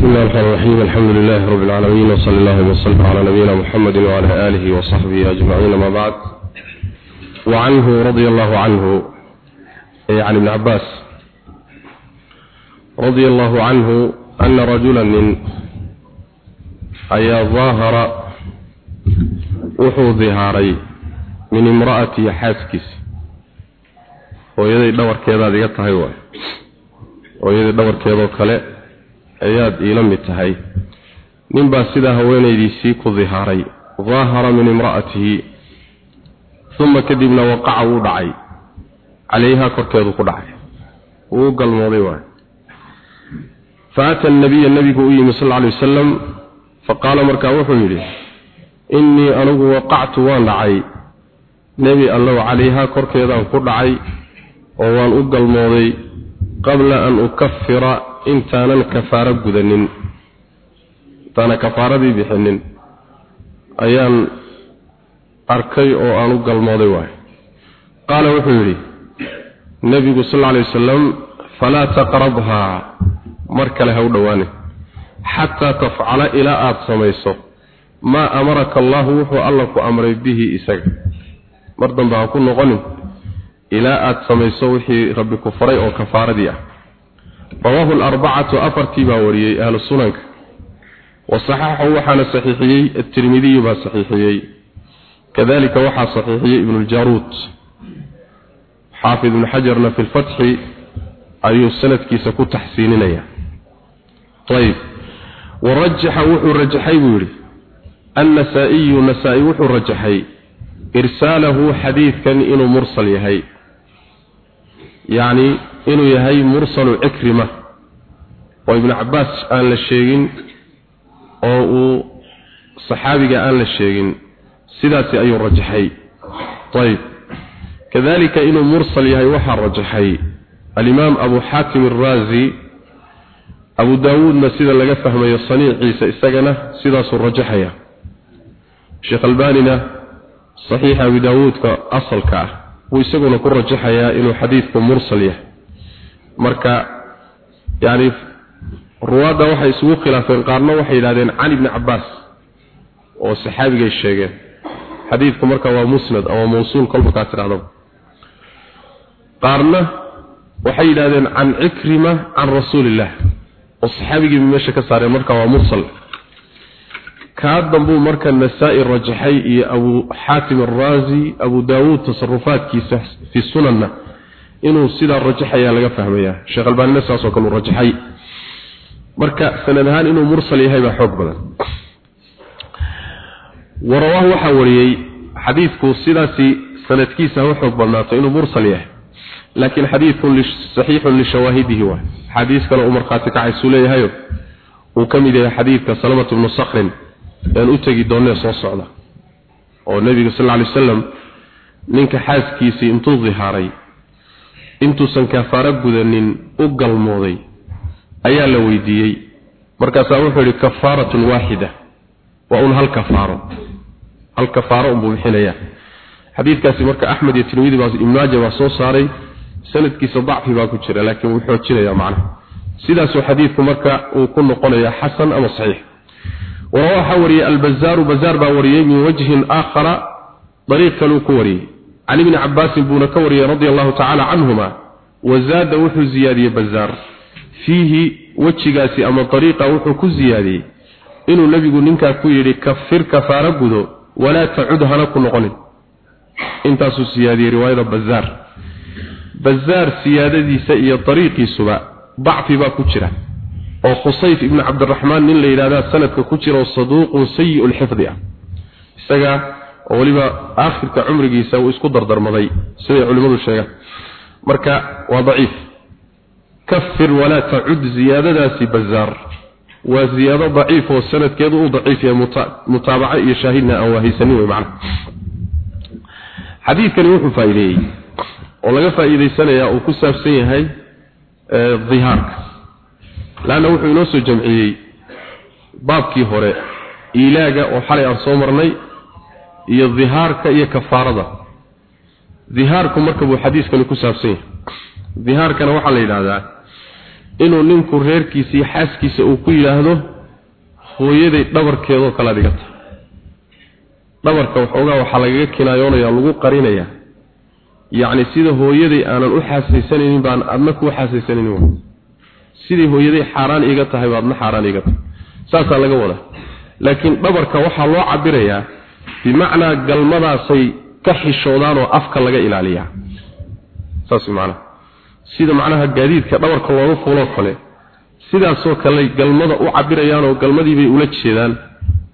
بسم الله الرحمن الرحيم. الحمد لله رب العالمين وصلى الله وسلم على نبينا محمد وعلى آله وصحبه أجمعين ما بعد. وعنه رضي الله عنه أي عن ابن عباس. رضي الله عنه أن رجلا من أي ظاهر وحو ظهاري من امرأة حاسكس. ويدي دور كذا ذي يتهيوه ويدي دور كذا كله ayaad iila mid tahay. Ninbaa sidaa haweenaydiisii ku dihaaray daahara min imra'atihi uma kadibna waqaca wuu dhacay. Calayhaa korkeedu ku dhacay. Wuu galmooday waay. Faata annabiya nabigu u yimi sal alay wasalam faqaala markaa wuxuu yidhi innii anigu waqactu waan dhacay. Nebi allow calayhaa korkeedaan ku dhacay oo waan u galmooday qabla an ukafira intaanan kafaaro gudanin intaana kafaaradii bixinin ayaan arkay oo aan u galmooday waay qaala wuxuu yidhi nebigu sal alay wasalam falaa taqrabhaa mar kale ha u dhowaanin xataa tafcala ilaa aada samayso maa amaraka allaahu wuxuu alla ku amray bihi isaga. Mar dambe ha ku noqonin ilaa aada samayso wixii rabbi ku faray oo kafaaradii ah rawaahu alarbacatu afartii baa wariyey ahlu sunanka wasaxaxahu waxaana saxiixiyey atirmidiyu baa saxiixiyey. Kadalika waxaa saxiixiyey ibnu ljaruud xaafid ibnu xajarna fi lfatxi ayuu sanadkiisa ku taxsiininaya. Ayb warajaxa wuxuu rajaxay buu yidhi. Annasaa'iyu nasaa-i wuxuu rajaxay. Irsaalahu xadiidkan inuu mursal yahay yacni inuu yahay mursalu cikrima oo ibnu cabbaas aan la sheegin oo uu saxaabiga aan la sheegin. Sidaasi ayuu rajaxay. Ayb kadalika inuu mursal yahay waxaa rajaxay alimaam abu xaakim araazi abu daawuudna sida laga fahmayo saniiciisa isagana sidaasuu rajaxaya. Sheekh albanina saxiixa abi daawuudka wuu isaguna ku rajaxayaa inuu xadiidku mursal yahay. Marka yani ruwaadda waxay isugu khilaafeen qaarna waxay yidhahdeen cali bni cabbaas oo saxaabigay sheegeen. Xadiidku marka waa musnad ama mawsuul kolba kaa qaarna waxay yidhahdeen can cikrima can rasuuliillah oo saxaabigiiba meesha ka saareen marka waa mursal kaa dambuu marka nasaa-i rajaxay iyo abu xaatim araazi abu daawuud tasarufaadkiisa fi sunanna inuu sidaa rajaxayaa laga fahmayaa. Sheekh albaanina saasoo kale uu rajaxay. Marka sanad ahaan inuu mursal yahay baa xoog badan. Warawaahu waxaa wariyey xadiidku sidaasi sanadkiisa ha xoog badnaato inuu mursal yahay. Laakiin xadiidkun saxiixun lishawaahidihi waay xadiis kale uu markhaati kacaysuu leeyahayo. Uu ka mid yahay xadiidka salamatu bnu sakrin aan u tegi doonee soo socda. Oo nebiga sal alay wasalam ninka xaaskiisii intuu dihaaray intuusan kafaaro gudanin u galmooday ayaa la weydiiyey. Markaasaa wuxuu yidhi kafaaratun waaxida waa un hal kafaaro. Hal kafaaro unbuu bixinayaa. Xadiidkaasi marka axmed iyo tirmidi baa ibnu maaja baa soo saaray sanadkiisa dacfi baa ku jira laakiin wuu xoojinayaa macnaha. Sidaasuu xadiidku marka uu ku noqonayaa xasan ama saxiix warawaa waxaa wariyey albazaaru bazaar baa wariyey min wajhin aakhara dariiq kaluu ku wariyey can ibni cabaasin buuna ka wariyey radia allahu tacaala canhuma wazaada wuxuu ziyaadiyey bazaar fiihi wejigaasi ama dariiqa wuxuu ku ziyaadiyey inuu nebigu ninkaa ku yidhi kafir kafaaro gudo walaa tacud hana ku noqonin intaasuu siyaadiyey riwaayada bazaar bazaar oo khusayf ibnu cabdiraxmaan nin la yidhahdaa sanadka ku jira oo saduuqun sayi lxifdi ah. Isaga oo weliba aakhirka cumrigiisa uu isku dardarmaday siday culimmadu sheegaan marka waa daciif. Kafir walaa tacud ziyaadadaasi bazaar. Waa ziyaado daciif oo sanadkeedu uu daciif yahay mutaabaco iyo shaahidna aan waahaysanin wey macna. Xadiidkani wuxuu faa'iideeyey oo laga faa'iidaysanayaa uu ku saabsan yahay dihaarka laanna wuxuu inoo soo jamciyey baabkii hore iilaaga oo xalay aan soo marnay iyo dihaarka iyo kafaarada. Dihaarku marka buu xadiiskani ku saabsan yahay. Dihaarkana waxaa la yidhaahdaa inuu ninku reerkiisa iyo xaaskiisa uu ku yidhaahdo hooyaday dhabarkeedoo kale adiga dhabarka waxoogaa waxaa lagaga kinaayoonaya lagu qarinayaa. Yacni sida hooyaday aanan u xaasaysanaynin baan adna kuu xaasaysanaynin sidii hooyaday xaaraan iiga tahay baadna xaaraan iiga tahay. Saasaa laga wadaa. Laakiin dhabarka waxaa loo cabirayaa bimacnaa galmadaasay ka xishoodaan oo afka laga ilaaliyaa. Saas macnaha sida macnaha gaadiidka dhabarka looga fuuloo kale sidaasoo kale galmada u cabirayaan oo galmadiibay ula jeedaan.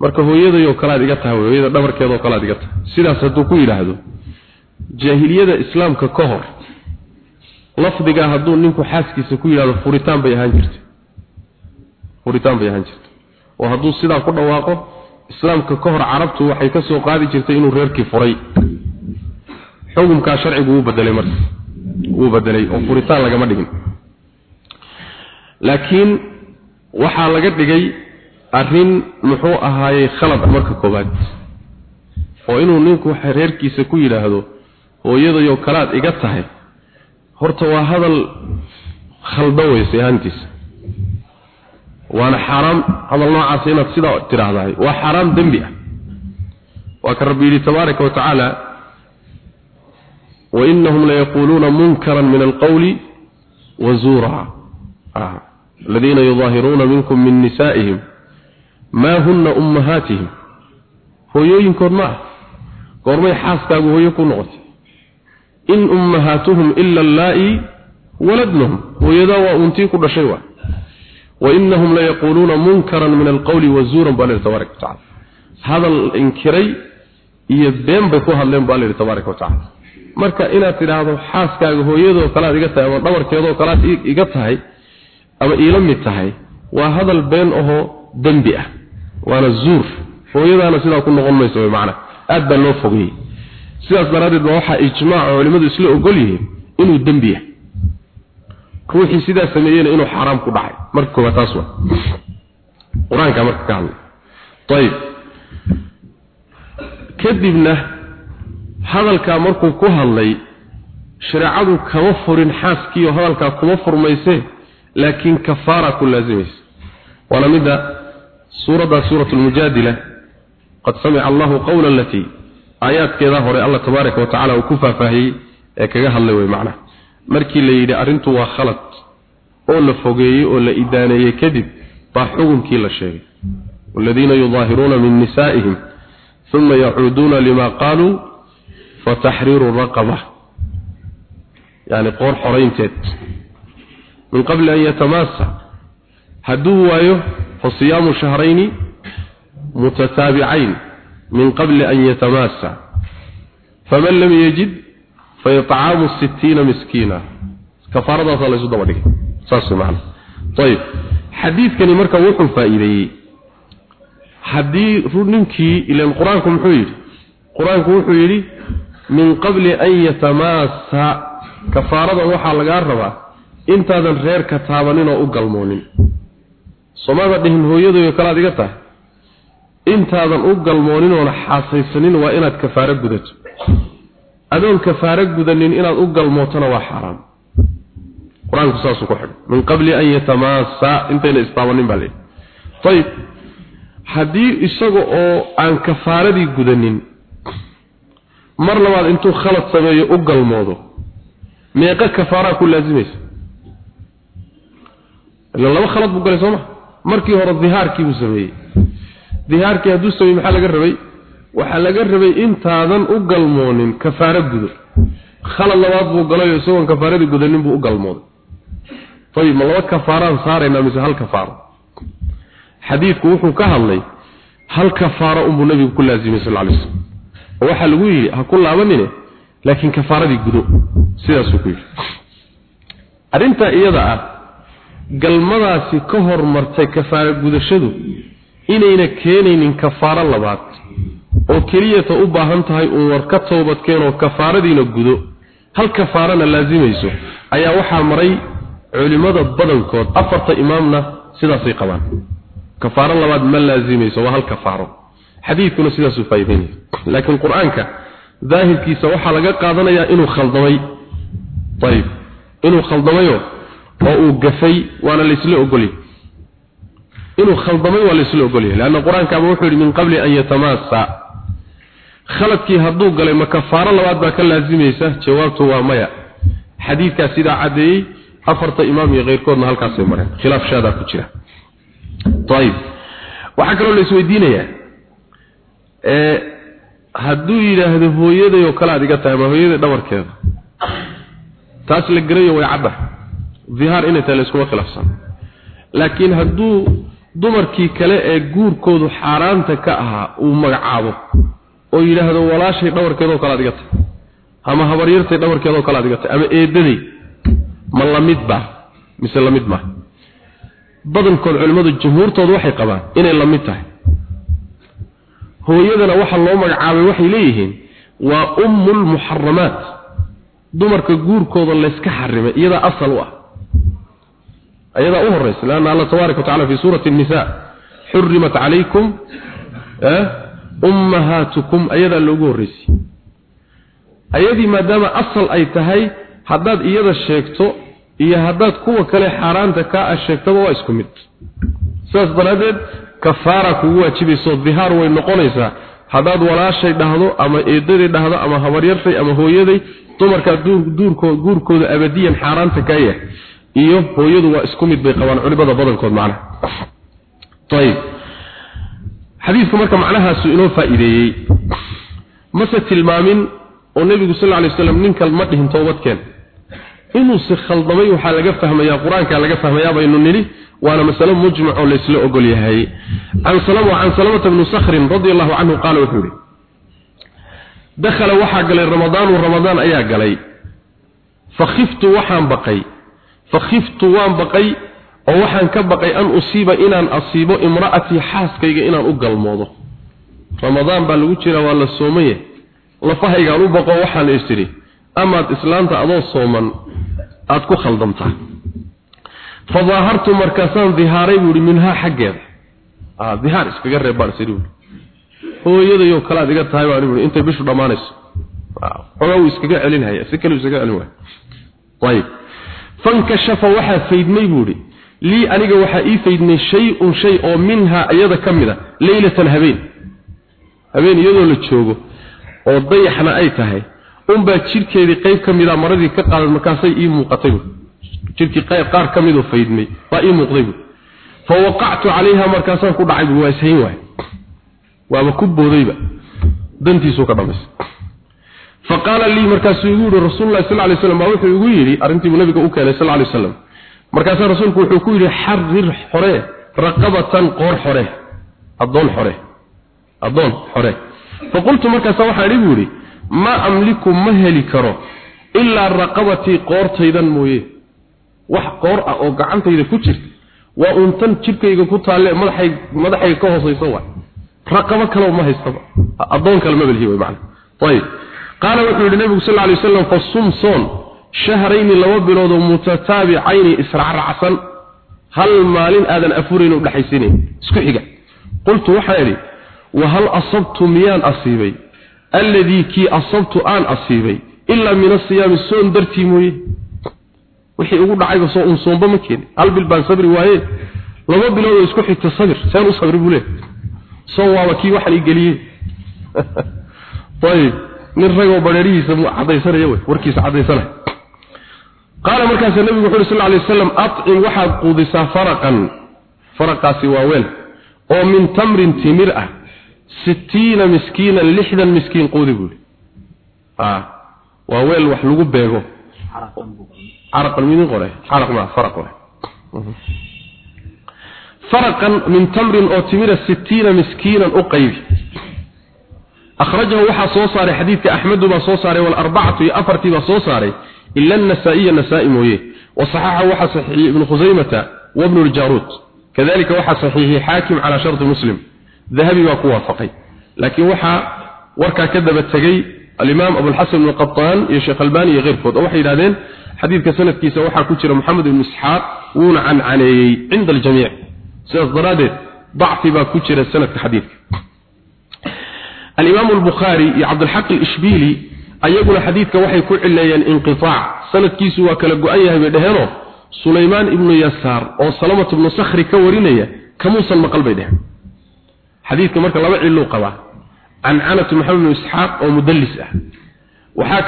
Marka hooyadayoo kalead iga tahay hooyada dhabarkeedoo kalead iga tahay. Sidaas hadduu ku yidhaahdo jaahiliyada islaamka ka hor lafdigaa hadduu ninku xaaskiisa ku yidhahdo furitaan bay ahaan jirtay. Furitaan bay ahaan jirtay. Oo hadduu sidaa ku dhawaaqo islaamka ka hor carabtu waxay ka soo qaadi jirtay inuu reerkii furay. Xukumkaa sharcigu wuu bedelay marka. Wuu bedelay oo furitaan lagama dhigin. Laakiin waxaa laga dhigay arrin muxuu ahaayey khalad marka koowaad. Oo inuu ninku reerkiisa ku yidhaahdo hooyadayo kalaad iga tahay horta waa hadal khaldo weysay ahaantiisa waana xaaraam hadal noocaas inaad sidaa tidhaahdahay waa xaaraam dembi ah waa ka rabbi yidhi tabaaraka wa tacaala وإنهم ليقولون منكرا من القول وزورا آه. الذين يظاهرون منكم من نسائهم ما هن أمهاتهم هو ينكر معه قرمي حاسكا وهو يكون in ummahaatuhum ila allaa'i waladnuhum. Hooyadaa waa untii ku dhashay waa wainahum la yaquuluuna munkaran min alqowli wazuuran baa lihi tabaraka watacala hadal inkiray iyo been bay ku hadleen baa lihi tabaraka watacala marka inaad tidhaahdo xaaskaaga hooyadoo kalaad iga tahay ama dhabarkeedoo kale aad iga tahay ama iila mid tahay waa hadal been ahoo dembi ah waana zuur. Hooyadaana sidaa ku noqon mayso way macnaa aad baa loo fogeeyey sidaas daraaddeed baa waxaa ijmaac culimmadu isla ogol yihiin inuu dembi yahay. Ruuxii sidaa sameeyeyna inuu xaaraam ku dhacay. Marka koowaad taas waa qur'aanka marka ka hadlay. Ayib kadibna hadalkaa markuu ku hadlay shareecadu kama furin xaaskiiyo hadalkaa kuma furmayse laakiin kafaara ku laasimaysa waana midda suuradda suuratu lmujaadila qad samica allahu qawla alatii aayaadkeeda hore allah tabaaraka wa tacaala uu ku faahfaahiyey ee kaga hadlay wey macnaha markii la yidhi arrintu waa khalad oo la fogeeyey oo la idaaneeyey kadib baa xukunkii la sheegay. Waladiina yudaahiruuna min nisaa'ihim uma yacuuduuna lima qaaluu fataxriiru raqaba. Yani qoor xoraynteed min qabli an yatamaasa hadduu waayo fasiyaamu shahrayni mutataabicayn. من قبل أن يتماسى فمن لم يجد فيطعام الستين مسكينا كفارة صلى الله عليه وسلم ساسي معنا طيب حديث كان مركا وحو فائدي حديث نمكي إلى القرآن كم حوير القرآن كم حويري min qabli an yatamaasa kafaarada waxaa lagaa rabaa intaadan reerka taabanin oo u galmoonin soomada dhihin hooyadayo kalaad iga tahay intaadan u galmoonin oona xaasaysanin waa inaad kafaaro gudato. Adoon kafaaro gudanin inaad u galmootona waa xaaraam qur'aanku saasuu ku xidhay. Min qabli an yatamaasa intayna istaabanin baa leehi ayib haddii isaga oo aan kafaaradii gudanin mar labaad intuu khalad sameeyo u galmoodo meeqa kafaaraa ku laasimaysa? Ila laba khalad buu galay sooma markii hore dihaarkii buu sameeyey dihaarkii hadduu sameeyey maxaa laga rabay? Waxaa laga rabay intaadan u galmoonin kafaaro gudo. Khalad labaad buu galayo isagoon kafaaradii gudanin buu u galmooday. Ayib ma laba kafaaraan saaraynaa mise hal kafaaro? Xadiidku wuxuu ka hadlay hal kafaaro unbuu nabigu ku laasimay sal alay slam oo waxaa lagu yidhi ha ku laabanine laakiin kafaaradii gudo. Sidaasuu ku yidhi. Arrintaa iyada ah galmadaasi ka hormartay kafaaro gudashadu inayna keenaynin kafaaro labaad oo keliyata u baahan tahay uun war ka toobadkeenoo kafaaradiina gudo. Hal kafaarana laasimayso ayaa waxaa maray culimmada badankood afarta imaamna sidaasay qabaan. Kafaaro labaad ma laasimayso waa hal kafaaro. Xadiidkuna sidaasuu faa'iideynaya laakiin qur'aanka daahirkiisa waxaa laga qaadanayaa inuu khaldamay. Ayib. Inuu khaldamayo oo uu gafay waana laysla ogolyahy inuu khaldamay waa laysla ogolyahay leanna qur'aankaaba wuxuu yidhi min qabli an yatamaasa khaladkii hadduu galay ma kafaaro labaad baa ka laasimaysa? Jawaabtu waa maya. Xadiidkaas sidaa caddeeyey afarta imaam iyo keyrkoodna halkaasay mareen. Khilaaf shaadaa ku jira. Ayib waxaa kaloo la hadduu yidhaahdo hooyaday oo kale aad iga tahay ma hooyaday dhabarkeeda taas la garayo way cadda. Dihaar inay tahay layskuma khilaafsan. Laakiin hadduu dumarkii kale ee guurkoodu xaaraanta ka ahaa uu magacaabo oo yidhaahdo walaashay dhabarkeedoo kale aad iga ama habaryartay dhabarkeedoo kale aad iga ama eedaday ma la mid baa mise la mid ma? Badankood culimmadu jumhuurtoodu waxay qabaan inay la mid tahay. Hooyadana waxa loo magacaabay waxay leeyihiin waa ummul muharramaat dumarka guurkooda layska xarimay iyadaa asal u ah ayadaa u horeysa laanna allah tabaaraka wa taala fi suurati an-nisa xurrimat calaykum ummahaatukum ayadaa loogu horreysay. Ayadii maadaama asal ay tahay haddaad iyada sheegto iyo haddaad kuwa kale xaaraanta kaa a sheegtaba waa isku mid. Sidaas daraaddeed kafaara kugu waajibayso. Dihaar way noqonaysaa. Haddaad walaashay dhahdo ama eedaday dhahdo ama habaryartay ama hooyaday dumarkaa duurkooda abadiyan xaaraanta kaa yahay iyo hooyadu waa isku mid bay qabaan culimada badankood macnaha. Ayib xadiidku marka macnahaasu inoo faa'iideeyey. Mase tilmaamin oo nebigu sal lla alay waslam ninkan ma dhihin toobadkeen inuuse khaldamay waxaa laga fahmayaa qur'aankaa laga fahmayaa baynu nidhi waana masalo mujmac oo laysla ogol yahay. Can salama can salamata bni sakhrin radi allahu canhu qaala wuxuu yihi dakhala waxaa galay ramadaanu ramadaan ayaa galay. Fakhiftu waxaan baqay fakhiftu waan baqay oo waxaan ka baqay an usiiba inaan asiibo imra'atii xaaskayga inaan u galmoodo. Ramadaan baa lagu jira waa la soomaye. Lafahaygaan u baqo waxaan is tidhi amaad islaanta adoo sooman aad ku khaldamtaa. Fadaahartu markaasaan dihaaray buu ihi minhaa xaggeeda. Dihaar iskaga reeb baan isiri buui hooyadayoo kale aad iga tahay baan buui intay bishu dhammaanayso. Xogaa uu iskaga celinhaya si kale uu iskaga celin waaya ayib fankashafa waxaa faydmay buu ihi lii aniga waxaa ii faydmay shay-un shay oo minhaa iyada ka mid a leylatan habeen. Habeen iyadoo la joogo oo dayaxna ay tahay unbaa jidhkeedii qayb ka mida maradii ka qaadan markaasay ii muuqatay bu jidhkii qaar ka midoo faydmay baa ii muuqday bu fa waqactu calayha markaasaan ku dhacay bu waa ishayn waay. Waaba ku boodayba. Dantiisuu ka dhamaystay fa qaala lii markaasuu igu yihi rasuululahi sal lay slam baa wuxuu igu yidhi arrintiibuu nabiga u keenay sal lay waslam markaasaa rasuulku wuxuu ku yidhi xarir xore raqabatan qoor xore addoon xore addoon xore. Faqultu markaasa waxaan igu yidhi ma amliku ma heli karo ilaa raqabatii qoortaydan mooye. Wax qoor ah oo gacantayda ku jirta waa untan jidhkayga ku taalle madaxay madaxayga ka hoosaysa waay raqabo kaleo ma haystaba addoon kale ma way macna. Ayib qaala wuxuu yidhi nabigu sal alay waslam fasum soon. Shahrayni laba biloodoo mutataabicayni israacracsan. Hal maalin aadan afurayn u dhexaysinayn isku xiga. Qultu waxaan idhi wahal asabtu miyaan asiibay? Alladii kii asabtu aan asiibay? Ilaa min asiyaami soon dartii mooye. Wixii ugu dhacayba soo un soomba ma keenin. Hal bil baan sabri waaye laba biloodoo isku xigta sabir. Seen u sabri buu leehay soon waaba kii waxaan ii geliyey. Ayib nin ragoo badheerihiisa cadaysanaya wey warkiisa cadaysanaya qaala markaasa nabigu wuxu uri sal lay waslam acim waxaad quudisaa faraqan. Faraqaasi waa weel oo min tamrin timir ah. Sittiina miskiinan lixdan miskiin quudi buuhi waa weel wax lagu beego. Caraqan midin qore caraq ma faraq qore faraqan min tamrin oo timira sittiina miskiinan akhrajahu waxaa soo saaray xadiidka axmedu baa soo saaray walarbacatu iyo afartii baa soo saaray ila anasaa'iya nasaa-i mooye wasaxaxahu waxaa saxiixiyey ibnu khusaymata wabnu ljaruud kadalika waxaa saxiixiyey xaakim calaa sharti muslim dahabi baa ku waafaqay laakiin waxaa warkaa ka daba tegey alimaam abulxasan ibnu qataan iyo sheekh albani iyo keyrkood oo waxay yidhahdeen xadiidka sanadkiisa waxaa ku jira moxamed ibnu isxaaq wuuna cancaneeyey cinda aljamiic sidaas daraaddeed dacfi baa ku jira sanadka xadiidka alimaamu albukhaari iyo cabdilxaq alishbiili ayaguna xadiidka waxay ku cileeyeen inqitaac. Sanadkiisu waa kala go-an yahay bay dheheenoo sulaymaan ibnu yasaar oo salamat ibnu sakhri ka warinaya kamuusan maqal bay dheheen xadiidka marka laba ciluu qabaa. Cancanatu maxamed ibnu isxaaq oo mudallis ah. Waxaa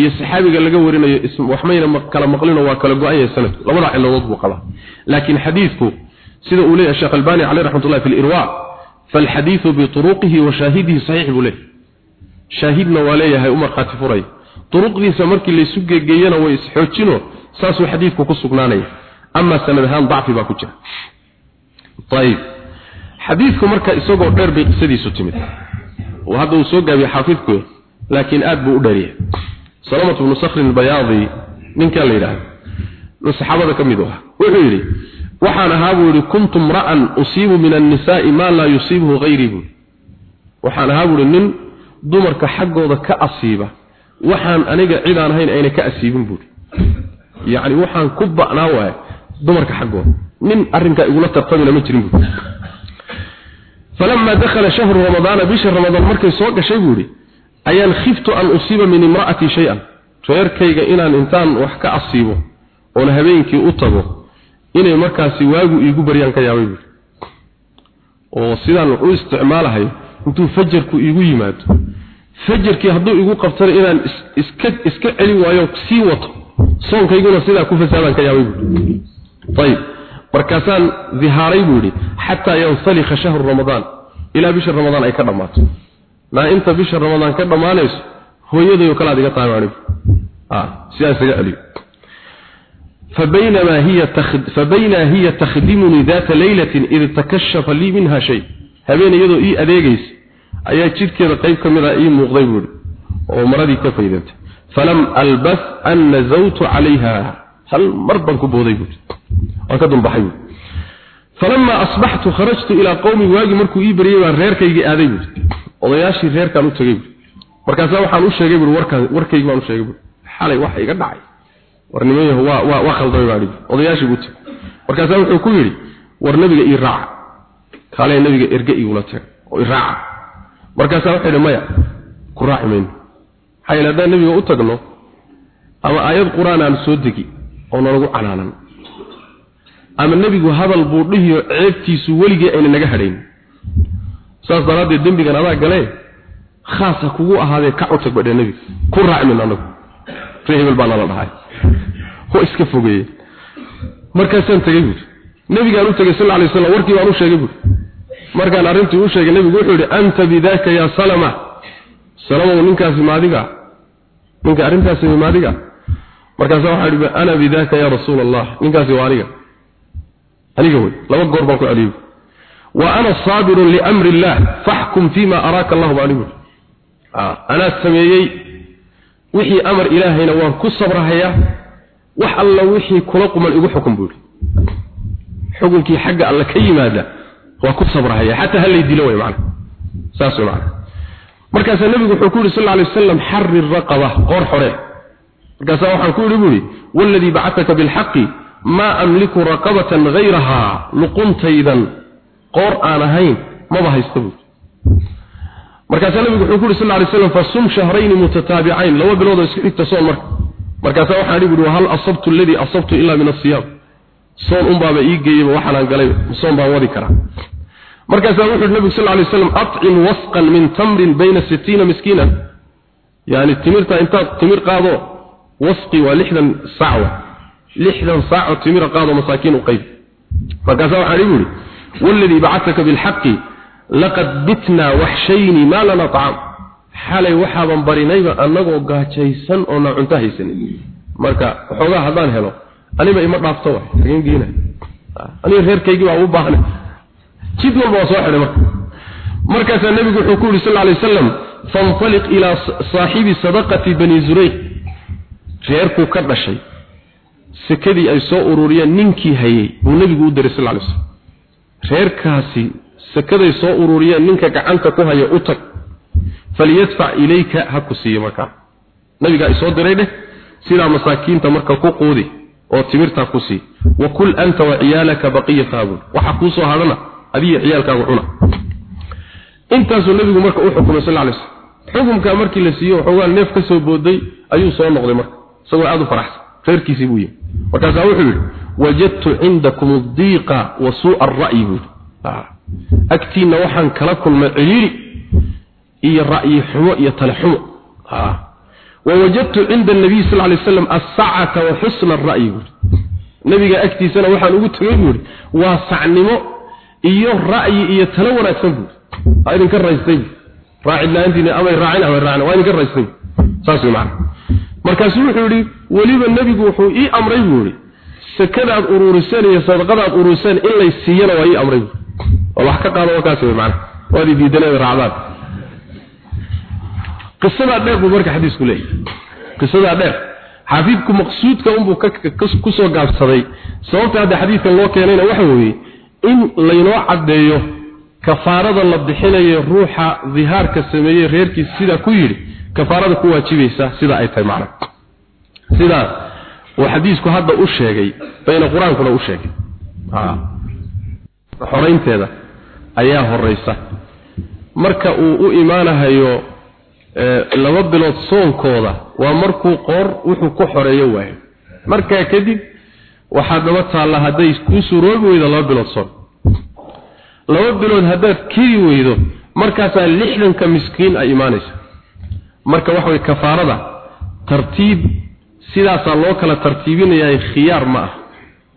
iyo saxaabiga laga warinayo waxmayna kala maqlino waa kala go-an yahay sanadku labada ciladood buu qabaa laakiin xadiidku sida uu leeyahay sheekh albani caleyh raxmatullahi fi lirwa falxadiidu bituruqihi wa shaahidihi saxiix buu leeyahay. Shaahidna waa leeyahay u markhaati furay. Duruqdiisa markii laysu gegeeyana way isxoojino saasuu xadiidku ku sugnaanaya. Ama sanad ahaan dacfi baa ku jira. Ayib xadiidku marka isagoo dheer bay qisadiisu timid. Hadda uu soo gaabiyey xaafidku laakiin aad buu u dheeryahay salamatu bnu sakhrin bayaadi ninkan la yidhaahdo. Nin saxaabada ka mid u ah. Wuxuu yidhi waxaan ahaa buu yidhi kuntu mra'an usiibu min annisaa'i maa laa yusiibuhu hayrii buui waxaan ahaa buuhi nin dumarka xaggooda ka asiiba waxaan aniga cidaan ahayn ayna ka asiibin buuhi yacni waxaan ku ba'naa waaya dumarka xaggooda. Nin arrinkaa igula tartamina ma ayaan khiftu an usiiba min imra'atii shay-an. Reerkayga inaan intaan wax ka asiibo oon habeenkii u tago inay markaasi waagu iigu baryaan ka yaabay buui oo sidaan wax u isticmaalahayo intuu fajarku iigu yimaado. Fajarkii hadduu igu qabtana inaan iska iska celin waayo sii wato soonkayguna sidaa ku fasaadaan ka yaabay buui ayib markaasaan dihaaray buu yidhi xataa yansalikha shahru ramadaan ilaa bisha ramadaan ay ka dhammaato naa inta bisha ramadaan ka dhammaanayso hooyadayo kale aad iga tahay anigu sidaa isaga celiyo فبينما هي تخد فبينا هي تخدمني ذات ليلة إذ تكشف لي منها شيء هبين يدو إي أديجيس أي جد كذا قيب كمرا إي مغضيب ومرضي كفيدت فلم ألبث أن نزوت عليها هل مربا كبوضيب وكذا بحيو فلما أصبحت خرجت إلى قومي واجي مركو إي بريبا ريركا يجي آديب odayaashii reerkan u tagay markaasa waxaan u sheegay bur warka warkayga waan u sheegay bur xalay wax iga dhacay. Warnimayo waa waa waa khalday baa dhig odayaashii guti markaasa wuxuu ku yiri war nabiga ii raac kale nabiga erga ii ula tag oo raac markaasa wuxuu yiri maya ku raaci mayno xayla haddaan nabiga u tagno ama aayad quraan aan soo degi oo nalagu canaanan ama nabigu hadal buu dhihiyo ceebtiisu weligii ayna naga hadhayn saas daraaddeed dembigan adaa galee khaasa kugu ahaadee ka cutag badhe nebiga ku raacmin anagu. Ree hebel baa nala dhahay. Wa iska fogeeye markaasaan tegey buuri nebigaan u tegey sal alay slam warkii baan u sheegay buuri markaan arrintii u sheegay nebigu wuxuu yidhi anta bidaaka yaa salama. Salamow ninkaasi maadiga ninka arrintaasi maadiga markaasa waxaa yidhi ana bidaaka yaa rasuula allah ninkaasi waa aniga. Aniga wey laba goor baan ku celiyey وأنا صابر لأمر الله فاحكم فيما أراك الله بعلمه آه. أنا سميي وحي أمر إلهينا وان كصبر هيا وح الله وحي كلق من إيقو حكم بولي حكم كي حق الله كي ماذا وكصبر هيا حتى هل يدلوه معنا ساسو معنا مركز النبي حكول صلى الله عليه وسلم حر الرقبة قور حريه مركز حكول يقولي والذي بعثك بالحق ما أملك رقبة غيرها لقمت إذا qoor aan ahayn maba haysta buuri markaasaa nabigu wuxuu ku yuri sal ly slam fasum shahrayni mutataabicayn laba bilood oo isku xigta soon marka. Markaasaa waxaan ihi buuri hal asabtu aladii asabtu ilaa min asiyaam soon unbaaba ii geeyeyba waxaanaan galay soon baan wadi karaa. Markaasaa wuxu uhi nabigu sal lay slam acim wasqan min tamrin bayna sittiina miskiinan. Yani timirta intaad timir qaado wasqi waa lixdan saac lixdan saaco timira qaado masaakiin u qayb. Markaasaa waxaan ihi buuri والذي بعثك بالحق لقد بتنا وحشين ما لنا طعام حالي وحابا برينيبا أنغو قاجيسان أو نعنتا هيسان مركا وحوغا هدان هلو أنيبا إما دافتوا حقين جينا أني غير كيجي وعبو باهنا جيد والبا صاحر مركا مركا النبي حكوري صلى الله عليه وسلم فانطلق إلى صاحب صدقة بني زريق غيركو كرنا شيء سكدي أي سوء أروريا ننكي هيي والنبي قدر صلى الله عليه وسلم reerkaasi sakaday soo ururiyeen ninka gacanta ku haya u tag falyadfac ilayka ha ku siiyo markaa nabigaa isoo diray dheh sidaa masaakiinta marka ku quudi oo timirtaa ku sii. Wa kul anta wa ciyaalaka baqiyata abun waxa kuu soo hadhana adiyo ciyaalkaagu cuna. Intaasuu nabigu marka u xukumay sal lay slm xukunka markii la siiyo waxoogaa neef ka soo booday ayuu soo noqday marka. Isagoo aada u faraxsan. Reerkiisii buu yimi markaasaa wuxuu yidhi wajadtu cindakum addiiqa wa suu'a alra'yi buuli ah. agtiinna waxaan kala kulmay cidhiidhi iyo ra'yi xumo iyo tale xumo. Ah. Wawajadtu cinda anabiy sal lay slam assacata wa xusna alra'yi buuli nabiga agtiisana waxaan ugu tegay buuri waa sacnimo iyo ra'yi iyo talo wanaagsan buuri waa idinka raystay. Raacidla-aantiina amay raacin amay raacin. Waa idinka raystay. Saas wey macana markaasu wuxuu yidhi weliba nebigu wuxuu ii amray buu yidhi sakadaad uruuriseen iyo sadaqadaad uruuriseen in lay siiyana waa ii amray. Oo wax ka qaado kaas wey macana waad diidaneen raacdaan. Qisadaa dheer buu marka xadiisku leeyahay. Qisadaa dheer. Xaafidku maqsuudka unbuu ku soo gaabsaday. Sababta hadda xadiidkan loo keenayna waxa weeye in laynoo caddeeyo kafaarada la bixinayo ruuxa dihaarka sameeyey reerkiisa sidaa ku yidhi kafaarada ku waajibaysa sida ay tahay macna sidaa uu xadiisku hadda u sheegay bayna qur'aankuna u sheegay. Xoraynteeda ayaa horeysa. Marka uu u imaanahayo laba bilood soonkooda waa markuu qoor wuxuu ku xoreeyo waayo. Markaa kadib waxaa daba taalla hadday kuu suroobi weydo laba bilood soon. Laba bilood haddaad keri weydo markaasaa lixdanka miskiin ay imaanaysa marka waxa way kafaarada tartiib sidaasaa loo kala tartiibinayaa khiyaar ma ah.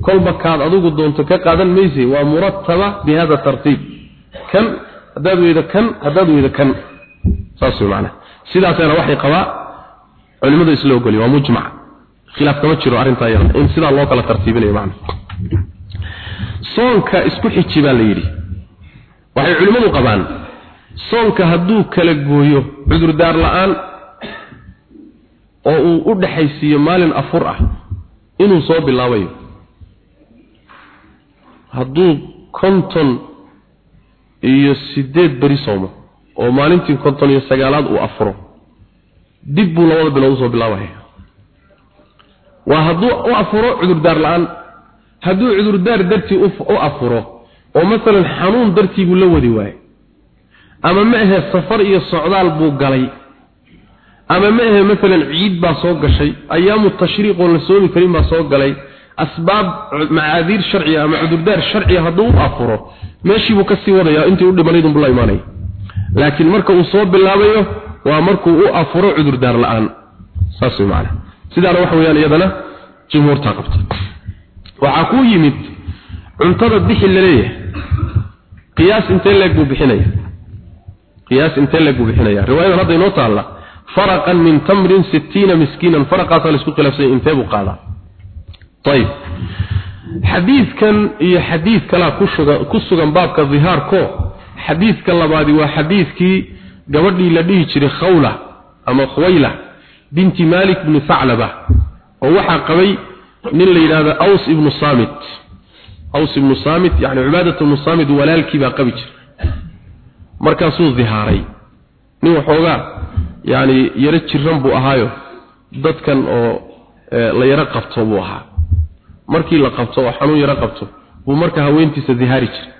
Kolba kaad adigu doonto ka qaadan mayse waa murataba bi hada tartiib. Kan haddaad weydo kan haddaad weydo kan. Saas macnaha sidaasana waxay qabaa culimadu isla ogoli waa mujmac. Khilaaf kama jiro arrintaa iyada in sidaa loo kala tartiibinayo macna soonka isku xiji baa la yidhi. Waxay culimmadu qabaan soonka hadduu kala gooyo cudurdaar la'aan oo uu u dhexaysiiyo maalin afur ah inuu soo bilaabayo. Hadduu konton iyo sideed beri soomo oo maalintii konton iyo sagaalaad uu afuro dib buu labada bilood u soo bilaabaya. Waa hadduu u afuro cudurdaar la'aan hadduu cudurdaar dartii u afuro oo masalan xanuun dartii buu la wadi waaye ama ma ahe safar iyo socdaal buu galay ama ma ahe masalan ciid baa soo gashay ayaamu tashriiq oon la soomi karin baa soo galay. Asbaab macaadiir sharciya ama cudurdaar sharciya hadduu u afuro meeshiibuu ka sii wadaya intii u dhimanaydunbu la imaanaya laakiin marka uu soo bilaabayo waa markuu u afuro cudurdaar la'aan. Saas way macana sidaana waxa weyaan iyadana jumhuurtaa qabta. Waxaa ku yimid cuntada bixi la leeyahay qiyaas intee leeg buu bixinaya? Qiyaas intee leeg buu bixinaya? Riwaayadan hadda inoo taalla faraqan min tamrin sittiina miskiinan. Faraqaasaa la isku khilaafsanya intee buu qaadaa? Ayib xadiidkan iyo xadiid kalaa kushuga ku sugan baabka dihaarko xadiidka labaadi waa xadiidkii gabadhii la dhihi jiray khawla ama khuwayla binti malik bni thaclaba oo waxaa qabay nin la yidhaahdo aws ibnu samit aws ibnu samit yani cubaadat ibnu samit walaalkii baa qabi yani yaro jiran buu ahaayo. Dadkan oo la yaro qabto buu ahaa. Markii la qabto oo xanuun yaro qabto buu marka haweentiisa dihaari jiray.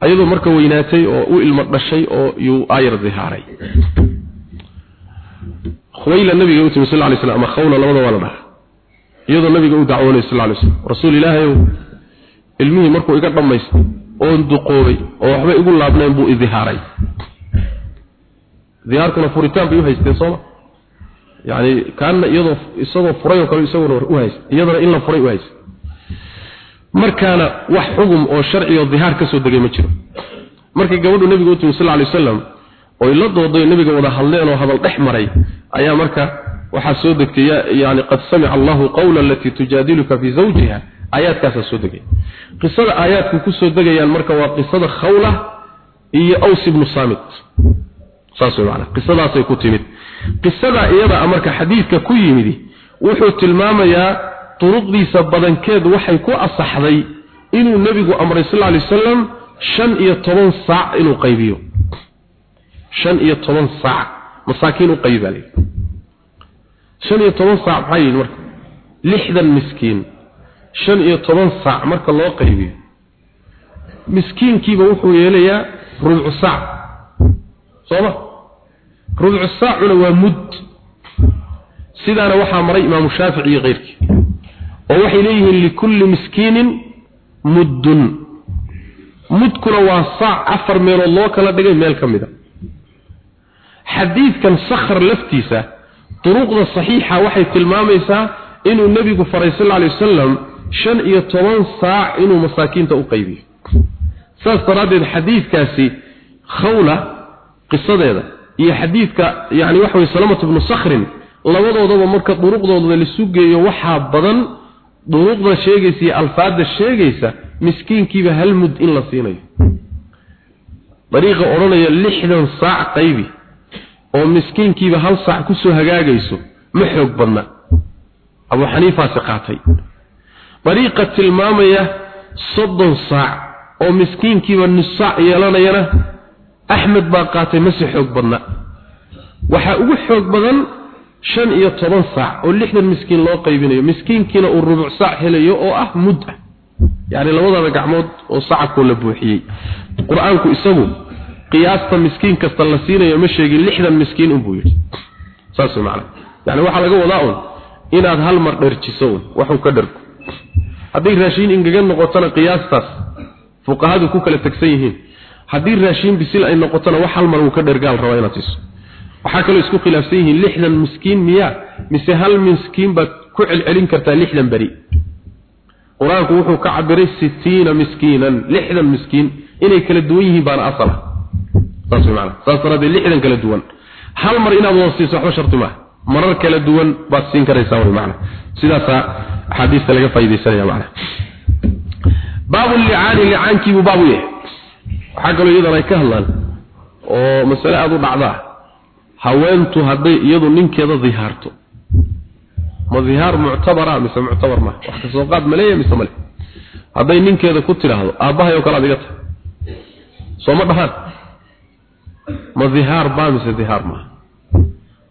Ayadoo marka weynaatay oo u ilmo dhashay oo yuu aayar dihaaray. Khwayla nabiga u timi sal lay ama khawla labada waa la dhaha iyadoo nabiga u dacwoonay sal lay slam rasuul ilaahayow ilmihii markuu iga dhammaystay oon duqoobay oo waxba igu laabnayn buu idihaaray dihaarkuna furitaan bay u haysteen sooma yani kaana iyadoo isagoo furay oo kale isaguna u haysta iyadana in la furay u haysta. Markaana wax xugum oo sharci oo dihaar ka soo degay ma jiro. Markii gabadhu nabiga u timi sal lay wasalam oy la dooday nabiga wada hadleen oo hadal dhex maray ayaa marka waxaa soo degtay yani qad samica allahu qawla alatii tujaadiluka fii zawjiha. Aayaadkaasaa soo degay. Qisada aayaadku ku soo degayaan marka waa qisada khawla iyo aws ibnu samit saas way macana qisadaasay ku timid. Qisada iyada marka xadiidka ku yimidi wuxuu tilmaamayaa duruqdiisa badankeed waxay ku asaxday inuu nebigu amray sal lay wasalam shan iyo toban saac inuu qaybiyo. Shan iyo toban saac. Masaakiin u iyo toban saac maxaa yidhi marka? Lixdan miskiin. Shan iyo toban saac marka loo qaybiyo. Miskiinkiiba wuxuu yeelayaa rubcu saac. Sooma rubcu saacuna waa mud. Sidaana waxaa maray imaamu shaafici iyo keyrkii. Oo waxay leeyihiin likulli miskiinin muddun. Mudkuna waa saac afar meelood loo kala dhigay meel ka mid a. Xadiidkan sakhar laftiisa duruqda saxiixa waxay tilmaamaysaa inuu nebigu faray sal alay wasalam shan iyo toban saac inuu masaakiinta u qaybiyo. Saas daraaddeed xadiidkaasi khawla qisadeeda iyo xadiidka yani waxa weye salamat bnu sakhrin labadoodaba marka duruqdooda lisu geeyo waxaa badan duruqda sheegaysa iyo alfaada sheegaysa miskiinkiiba hal mud in la siinayo. Dariiqa odhanaya lixdan saac qaybi oo miskiinkiiba hal saac ku soo hagaagayso ma xoog badna. Abu xaniifaasi qaatay. Dariiqa tilmaamaya soddon saac oo miskiinkiiba nus saac yeelanayana axmed baa qaatay mase xoog badna. Waxaa ugu xoog badan shan iyo toban saac oo lixdan miskiin loo qaybinayo. Miskiinkiina uu rubuc saac helayo oo ah mud ah yacni labadaba gacmood oo sacabkoo la buuxiyey. Qur'aanku isagu qiyaasta miskiin kasta la siinayo ma sheegin lixdan miskiin unbuu yidhi. Saas macana yani waxaa laga wadaa un inaad hal mar dherjiso un waxuu ka dhergo hadday raashiin ingaga noqotona qiyaastaas fuqahadu ku kala tegsan yihiin haddii raashiin bisil ay noqotona wax hal mar uu ka dhergaal rabaa inaad siiso. Waxaa kaloo isku khilaafsan yihiin lixdan miskiin miyaa mise hal miskiin baad ku celcelin kartaa lixdan beri. Qur'aanku wuxuu ka cabiray sitiina miskiinan lixdan miskiin. Inay kala duwan yihiin baana asala saas maana saas daraaddeed lixdan kala duwan. Hal mar inaad wada siiso waxba sharti maaha. Marar kala duwan baad siin karaysaa way macna sidaasaa axaadiista laga faaidaysanaya macna baabu licaani licaankiibuu baabu yahay waxaa kaloo iyadan ay ka hadlaan oo masale aada u dhacdaa haweentu hadday iyadu ninkeeda dihaarto. Ma dihaar muctabara mise muctabar ma? Wax ka soo qaad maleeya mise male hadday ninkeeda ku tidhaahdo aabbahay oo kale ad iga tahay soo ma dhahaan? Ma dihaar baa mise dihaar maaha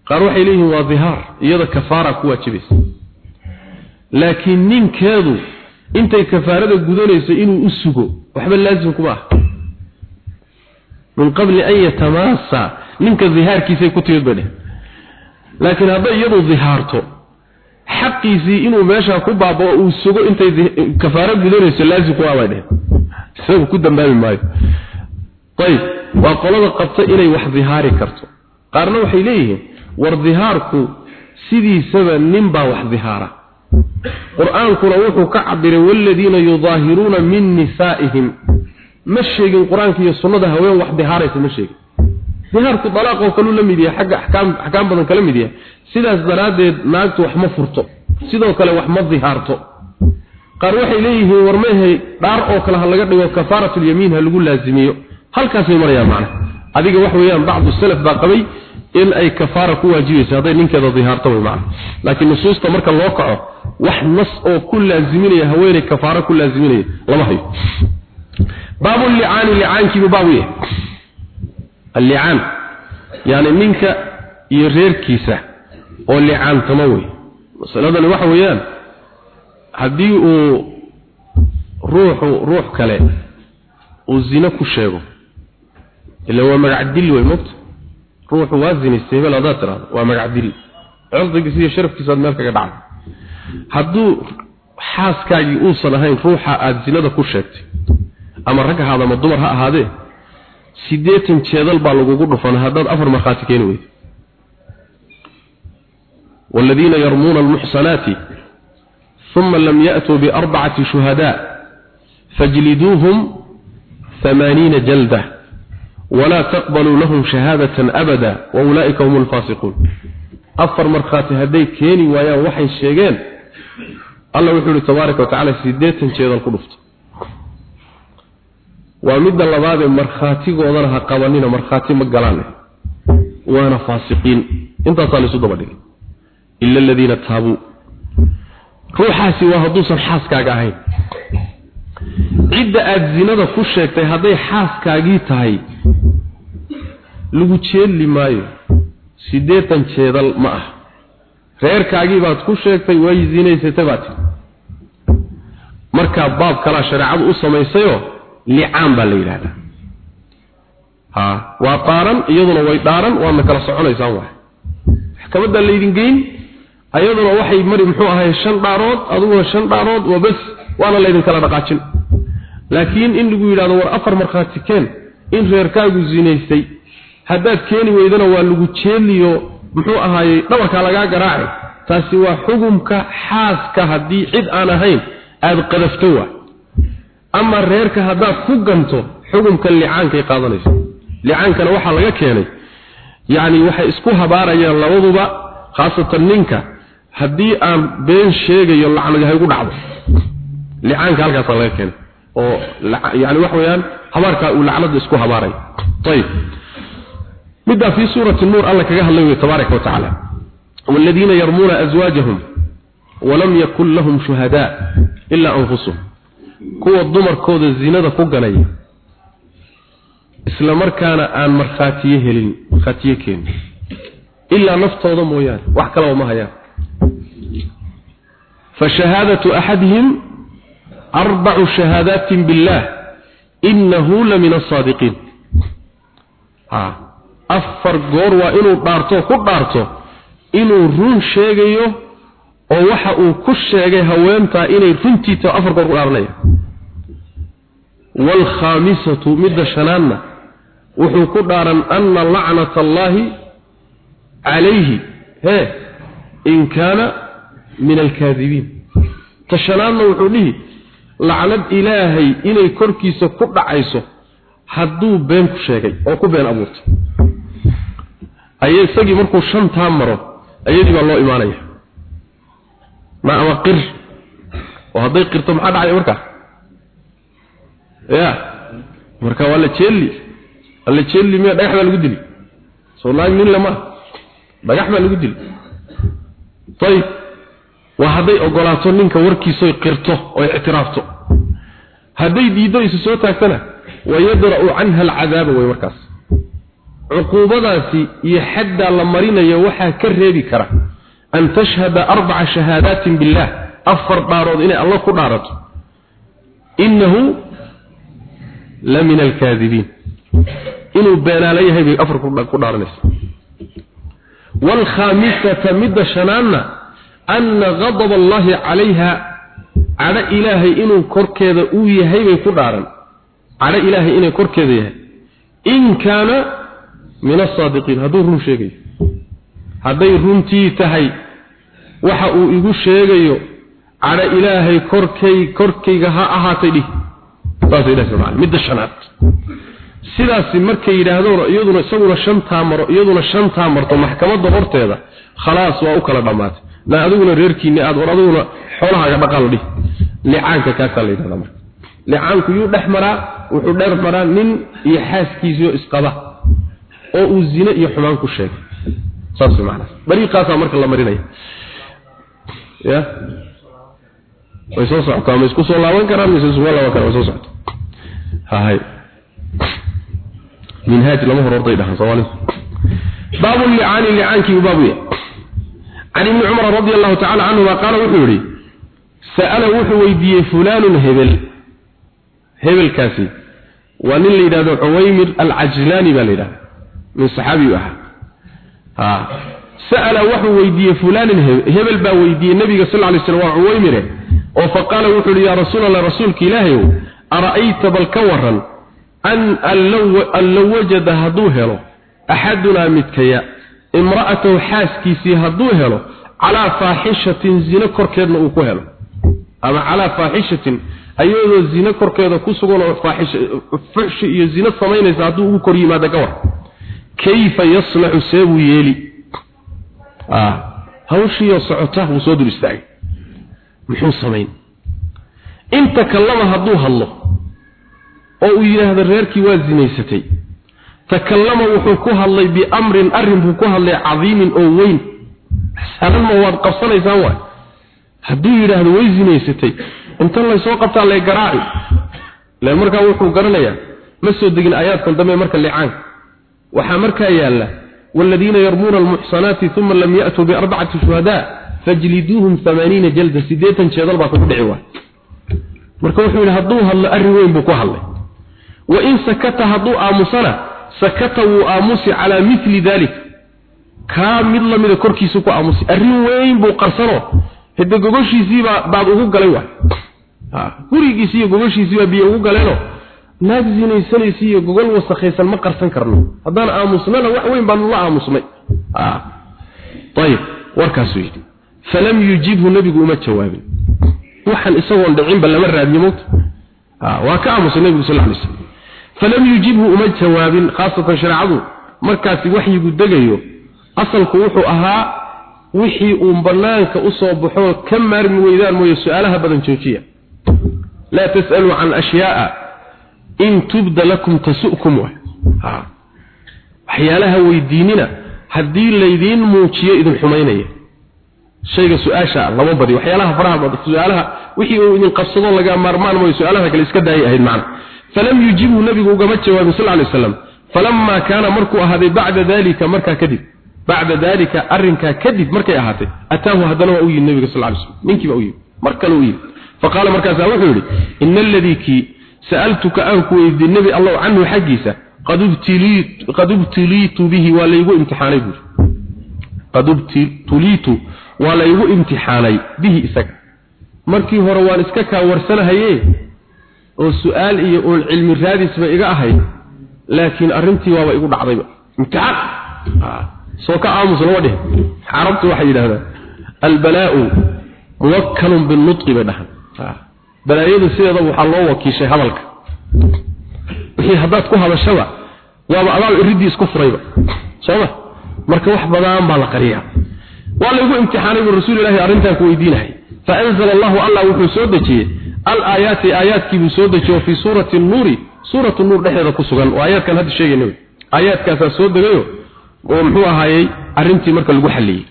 qaar waxay leeyihiin waa dihaar iyada kafaara ku waajibaysa laakiin ninkeedu intay kafaarada gudanayso inuu u sugo waxba laazim kuma ah min qabli an yatamaasa ninka dihaarkiisay ku timid bay dheh laakiin hadday iyadu dihaarto xaqiisii inuu meeshaa ku baabao uu sugo intay kafaaro gudanayso laazim kuma bay dheh isagu ku dambaabi maayo. Ayib waa qolada qabta inay wax dihaari karto. Qaarna waxay leeyihiin war dihaarku sidiisaba nin baa wax dihaara qur'aankuna wuxuu ka cabiray waaladiina yudaahiruuna min nisaa'ihim ma sheegin qur'aanka iyo sunnada haween wax dihaaraysa ma sheegin. Dihaarku dalaaqoo kaluu la mid yahay xagga axkaam axkaam badan kala mid yahay. Sidaas daraaddeed naagtu wax ma furto. Sidoo kale wax ma dihaarto qaar waxay leeyihiin war mehe dhaar oo kale ha laga dhigo kafaaratulyamiin ha lagu laazimiyo. Halkaasay marayaan macna. Adiga wax weeyaan bacdu salaf baa qabay in ay kafaara ku waajibayso hadday ninkeeda dihaarto way macna. Laakiin nusuusta marka loo kaco wax nas oo ku laaziminaya haweeney kafaara ku laaziminaya lama hayo baabu licaani licaankiibu baabu yahay. Allicaan yani ninka iyo reerkiisa oo licaantamo wey masaladani waxa weeyaan haddii uu ruuxu ruux kale uu zino ku sheego ila waa magac dil wey mogta ruuxu waa zinaystay hebel haddaad tiraahdo waa magac dil cirdigiisa iyo sharafkiisa aad ama rag ahaada ama dumar ha ahaadee siddeetan jeedal baa lagugu dhufan haddaad afar markhaati keeni weydo والذين يرمون المحصنات ثم لم يأتوا بأربعة شهداء فاجلدوهم ثمانين جلدة ولا تقبلوا لهم شهادة أبدا وأولئك هم الفاسقون أفر مرخات هدي كيني ويا وحي الشيغان الله يقول تبارك وتعالى سيديتا شيئا waa midda labaad markhaatigoodana ha qabanina markhaati ma galaan waana faasiqiin. Intaasaa laysu daba dhigay. Ila aladiina taabuu. Ruuxaasi waa hadduusan xaaskaaga ahayn. Cidda aada zinada ku sheegtay hadday xaaskaagii tahay lagu jeedli maayo. Siddeetan jeedal ma ah. Reerkaagii baad ku sheegtay way zinaysatay baad tii markaa baab kalaa shareecadu u samaysayoo licaan baa la yidhahdaa. Ha waa dhaaran iyaduna way dhaaran waadna kala soconaysaan waay. Maxkamadda laydin geyn ayaduna waxay mari muxuu ahay shan dhaarood adiguna shan dhaarood waa bas waana laydin kala dhaqaajin. Laakiin in lagu yidhahdo war afar markhaati keen in reerkaagu zinaystay haddaad keeni weydana waa lagu jeeliyo muxuu ahaayey dhabarkaa lagaa garaacay taasi waa xugumka xaaska haddii cid aan ahayn aada qadafto waa ama reerka haddaad ku ganto xukunka licaankaay qaadanayso. Licaankana waxaa laga keenay. Yacni waxay isku habaarayaan labaduba khaasatan ninka. Haddii aan been sheegayo lacnadi haygu dhacdo. Licaanka halkaasaa laga keenay. Oo yani waxa weeyaan habaarkaa uu lacnada isku habaaraya ayib middaa fii suurati nuur alla kaga hadlay wey tabaaraka wa tacaala. Yarmuuna aswaajahum walam yakun lahum shuhadaa ila anfusuhum kuwa dumarkooda zinada ku ganaya isla markaana aan markhaatiye helin markhaatiye keenin ilaa naftooda mooyaane wax kalaba ma hayaan fashahaadatu axadihim arbacu shahaadaatin billaah innahu la min asaadiqiin a afar goor waa inuu dhaarto ku dhaarto inuu run sheegayo oo waxa uu ku sheegay haweentaa inay runtiita afar goor ku dhaaranaya waalkhaamisatu midda shanaadna wuxuu ku dhaaran anna lacnata allaahi calayhi hee in kaana min alkaadibiin ta shanaadna wuxuu dhihi lacnad ilaahay inay korkiisa ku dhacayso hadduu been ku sheegay oo ku been abuurtay. Ayay isagii markuu shantaa maro ayadii baa loo imaanaya ma ama qir. Oo hadday qirto maxaa dhacaya markaa ya. Marka waa la jeeli alla jeeli miya dhagax baa lagu dili. Soo naag nin lama. Dhagax baa lagu dili. Ayib waa hadday ogolaato ninka warkiisoy qirto oo ictiraafto hadday diiddo isu soo taagtana wayadra'u canha alcadaaba way markaas. Cuquubadaasi iyo xaddaa la marinayo waxaa ka reebi kara an tashhada arbaca shahaadaatin billaah afar dhaarood inay alla ku dhaarato innahu la min alkaadibiin inuu beenaala yahay bay afar ku dhaaranaysa waalkhaamisata midda shanaadna anna gadaba allaahi calayha cadho ilaahay inuu korkeeda uu yahay bay ku dhaaran cadho ilaahay inay korkeeda yahay in kaana min asaadiqiin hadduu run sheegayo hadday runtii tahay waxa uu igu sheegayo cadho ilaahay korkay korkayga ha ahaatay dhih. Midda shanaad. Sidaasi markay yidhaahdoon iyaduna isaguna shantaa maro iyaduna shantaa marto maxkamadda horteeda khalaas waa u kala dhammaatay. Na adiguna reerkiinni aad war adiguna xoolahaaga dhaqan dhih. Licaanka kaasaa la yidhahdaa marka. Licaanku yuu dhex maraa wuxuu dheer maraa nin iyo xaaskiisiyo isqaba oo uu zine iyo xumaan ku sheegay saas macnaa dariiqaasaa marka la marinaya ya? Way soo socotaa ma isku soo laaban karaan mise isuma laaban karaan soo socotaa hay. Minhaaj lama hor orday dhahan soomaalidu baabu licaani licaankii baabu ya can ibni cumar radi allahu tacala canhuma qaala wuxuu yihi sa'ala wuxuu weydiiyey fulaanun hebel. Hebelkaasi waa nin la yidhahdo cuwaymir alcajlaani baa la yidhahda min saxaabiyu ahaa ha sa'ala wuxuu weydiiyey fulaanin hebel baa weydiiyey nabiga sal lla lay slam waa cuwaymire oo faqaala wuxuu yihi yaa rasuul allah rasuulka ilaahayow ara'ayta bal ka waran an an low wajada hadduu helo axadunaa midkaya imra'atahu xaaskiisii hadduu helo calaa faaxishatin zine korkeedna uu ku helo. Ama calaa faaxishatin ayadoo zine korkeeda ku sugan oo fuxshi iyo zine samaynaysa hadduu ugu kor yimaado ka war kayfa yasnacu see buu yeeli? Hawshiioo socota wuu soo dul istaagay. Muxuu samayn? In takallama hadduu hadlo oo uu yidhaahdo reerkii waa zinaysatay takallama wuxuu ku hadlay biamrin arrin buu ku hadlay cadiimin oo weyn. Salan ma waad qabsanaysaan waay. Hadduu yidhaahdo way zinaysatay inta laysoo qabtaa lay garaaci. Le markaa wuxuu garanayaa ma soo degin aayaadkan dambe marka licaanka waxaa markaa yaalla والذين يرمون المحصنات ثم لم يأتوا بأربعة شهداء فاجلدوهم ثمانين جلدة سيديتا شيطان باكو دعوا marka wuxuu yidhi hadduu hadlo arrin weyn buu ku hadlay wa in sakata hadduu aamusana sakata wuu aamusi calaa mili dalik kaa mid lamida korkiisu ku aamusi arrin weyn buu qarsano hade gogoshiisiibaa baad ugu galay waay gurigiisi iyo gogoshiisiibaa biyo ugu galeeno naag zinaysanaysa iyo gogol wasakhaysan ma qarsan karno. Haddaan aamusnana wax weyn baanu la aamusnay ayib warkaasuu yidhi falam yujibhu nebigu uma jawaabin. Waxaan isagoon dhicinba lama raadiyo mogta waa ka aamusay nebigu sal lay slam falam yujibhu uma jawaabin khaasatan shareecadu markaasi waxyigu degayo. Asalku wuxuu ahaa wixii uun banaanka u soo baxoo ka maarmi weydaan mooye su'aalaha badan joojiya. Laa tas'aluu can ashyaaa in tubda lakum tasu'kum waxyaalaha weydiinina haddii laydiin muujiyo idin xumaynaya. Shayga su'aasha badi. Waxyaalaha faraha badan su'aalaha wixii uu idin qabsado laga maarmaan mooye su'aalaha kale iska daayay ahayd macna. Falam yujibhu nabigu ugama jawaabin sal lay wasalam falamma kaana markuu ahaaday bacda dalika markaa kadib bacda dalika arrinkaa kadib markay ahaatay ataahu haddana waa u yimid nabiga sal lay slam ninkiiba u yimid mar kale u yimid faqaala markaasaa wuxuu yidhi ina aladii sa'altuka aan ku weydiin nebi allahu canhu xaggiisa qad ubtiliitu bihi waa laygu imtixaanay buuri qad ubtuliitu waa laygu imtixaanay bihi isaga markii hore waan iska kaa warsanahaye oo su'aal iyo uun cilmi raadisba iga ahayd laakiin arrintii waaba igu dhacdayba imtixaan soo ka aamus lama dhihin carabtu waxay albalaa'u muwakkalun binutqi bay dhahan balaayadu sideedaba waxaa loo wakiishay hadalka. Wixii haddaad ku hadashaba waaba adaa iridii isku furayba. Sooma marka wax badan baa la qariyaa. Waa laygu imtixaanay buu rasuul ilaahi arrintan ku weydiinahay faanzala allahu allah wuxuu soo dejiyey. Alaayaati aayaadkiibuu soo dejiyo fii suurati nuuri suuratu nuur dhexdeeda ku sugan. Oo aayaadkan hadda sheegayna aayaadkaasaa soo degayo oo muxuu ahaayey arrintii marka lagu xalliyey.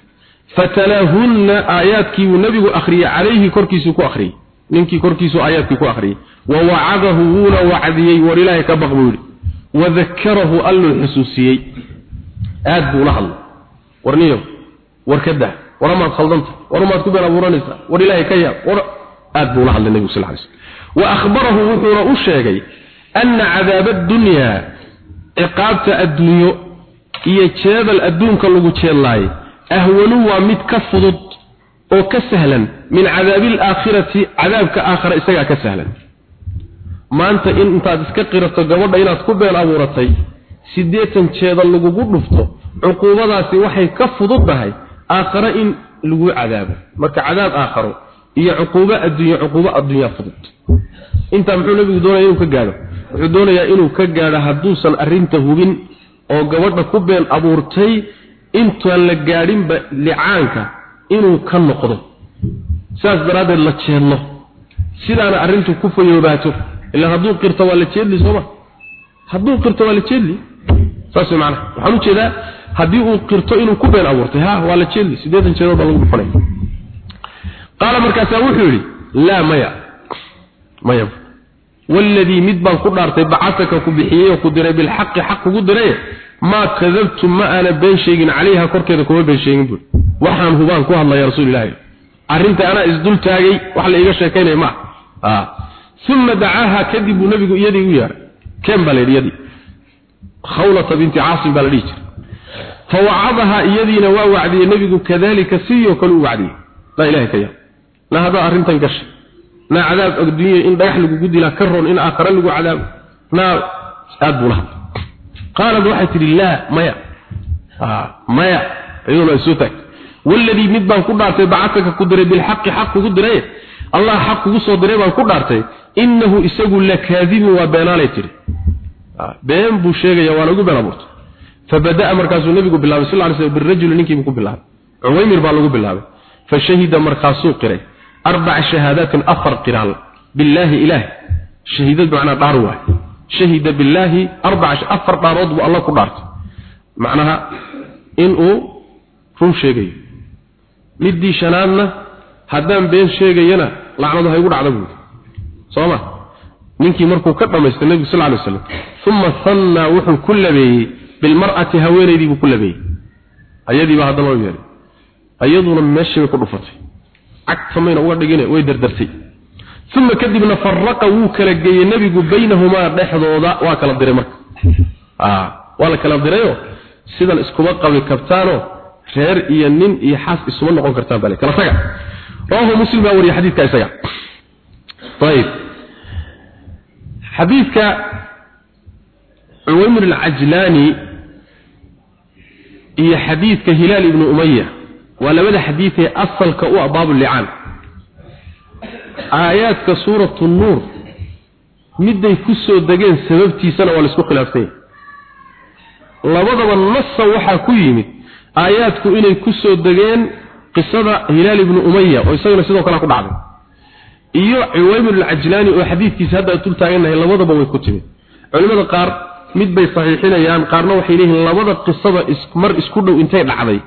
Fatalaahunna aayaadkiibuu nebigu akhriyey calayhi korkiisuu ku akhriyey ninkii korkiisu aayaadkii ku akhriyey wa wacadahu wuuna wacdiyey war ilaahay ka baq buu yidhi wadakarahu alluu xusuusiyey. Aad buu la hadlay. Warniyo war ka dah waramaad khaldanta waramaad ku been abuuranaysaa war ilaahay ka yaab war aad buu la hadlay nebigu sal lay slm wa akhbarahu wuxuuna u sheegay ana cadaaba addunyaa ciqaabta adduunyo iyo jeedal adduunka lagu jeedlaayay ahwanu waa mid ka fudud oo ka sahlan min cadaabi alaakhirati cadaabka aakhara isagaa ka sahlan. Maanta in intaad iska qirato gabadha inaad ku been abuuratay siddeetan jeedal lagugu dhufto cuquubadaasi waxay ka fudud tahay aakhare in lagu cadaabo. Marka cadaab aakharo iyo cuquubo adduunye cuquubo adduunyaa fudud. Intaa muxuu nabigu doonaya inuu ka gaadho? Wuxuu doonayaa inuu ka gaadho hadduusan arrinta hubin oo gabadha ku been abuurtay intaan la gaadhinba licaanka inuu ka noqdo. Sidaas daraaddeed la jeedlo sidaana arrintu ku fayoobaato ilaa hadduu qirto waa la jeedli sooma hadduu qirto waa la jeedli? Saas way macnaha. Waxaan u jeedaa haddii uu qirto inuu ku been abuurtay ha waa la jeedli. Siddeetan jeedood baa lagu dhufanaya qaala markaasaa wuxuu yidhi laa maya. Maya. Waladii mid baan ku dhaartay bacasaka ku bixiyey oo ku diray bilxaqi xaq kugu diray maa kadabtu ma aana been waxaan hubaan ku hadlaya rasuul ilaahi arrinta anaa isdul taagay wax la iiga sheekaynaya ma ah uma dacaaha kadib buu nabigu iyadii u yeeray keen baa la yidhi iyadii. Khawlata binti la dhihi jiray. Fawacadaha iyadiina waa wacdiyey nebigu kadalika sidoo kale u wacdiyey. Laa ilaha ka yaa na haddaa arrintan gashay. Naa cadaab adduunya in dhagax lagugu dilaa ka roon in aakhare lagu cadaabo. Naa aad buu la hadlay. Qaalad waxay tidhi laa maya. Maya iyaduna ay soo taagtay waladii mid baan ku dhaartay bacataka ku diray bilxaqi xaq kugu diray? Allah xaq kugu soo diray baan ku dhaartay. Innahu isagu lakaadibun waa beenaalay tidhi been buu sheegaya waa lagu been abuurtay. Fabada'a markaasuu nebigu bilaabay sal ly slam birajuli ninkiibuu ku bilaabay. Cuwaymir baa lagu bilaabay. Fashahida markaasuu qiray. Arbaca shahaadaatin afar qiraal. Billaahi ilaah shahiidad macnaa dhaar waay. Shahida billaahi arbaca afar dhaarood buu alla ku dhaartay. Macnaha inuu run sheegayo midii shanaadna haddaan been sheegayana lacnadu haygu dhacda buudi soo ma ninkii markuu ka dhamaystay nebigu sal lay slam uma hannaa wuxuu ku labeeyey bilmar'ati haweenaydii buu ku labeeyey. Ayadiibaa haddana u yeehay ayaduna meeshii bay ku dhufatay. Cagtamayna uga dhigine way dardartay. Uma kadibna faraqa wuu kala geeyey nebigu baynahumaa dhexdooda waa kala diray marka. Waa la kala dirayo? Sidan iskuma qabi kabtaano reer iyo nin iyo xaas isuma noqon kartaa bale. Kala taga. Raahu muslim baa wariya xadiidka isaga. Tayib. Xadiidka uwaymir al-ajlani iyo xadiidka hilaal ibn umaya waa labada xadiid ee asalka u ah baabul aayaadka suuratu an-nur miday ku soo degeen sababtiisana waa la isku khilaafsan labadaba nassa waxaa ku yimid aayaadku inay ku soo degeen qisada hilaal ibnu umaya oo isagana sidoo kale ku dhacday. Iyo ciwaymir alcajlaani oo xadiidkiisa hadda dul taagannahay labadaba way ku timid. Culimada qaar mid bay saxiixinayaan qaarna waxay leeyihiin labada qisaba mar isku dhow intay dhacday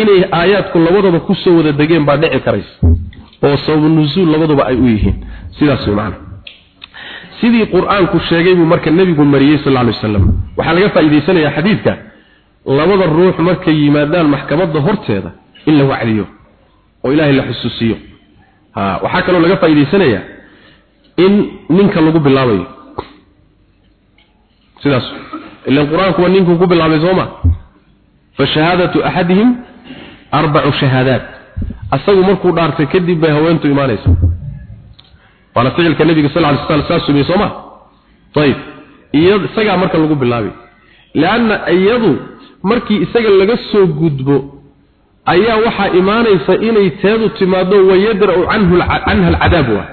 inay aayaadku labadaba ku soo wada degeen baa dhici karaysa. Oo sababu nuzuul labaduba ay u yihiin. Sidaas way macna. Sidii qur'aanku sheegay buu marka nebigu mariyey sal alay wasalam waxaa laga faa'iidaysanayaa xadiidka labada ruux markay yimaadaan maxkamadda horteeda in la wacdiyo oo ilaahay la xusuusiyo. Ha waxaa kaloo laga faa'iidaysanayaa in ninka lagu bilaabayo. Sidaas. Ilan qur'aanku waa ninkuu ku bilaabay sooma fa shahaadatu axadihim arbacu shahaadaat. Asagu markuu dhaartay kadib bay haweentu imaanaysa waana ficilka nabiga sal lay slam saas sumiyey sooma ayib iya isagaa marka lagu bilaabay. Leanna iyadu markii isaga laga soo gudbo ayaa waxaa imaanaysa inay teedu timaado wayadra'u canha alcadaab waa.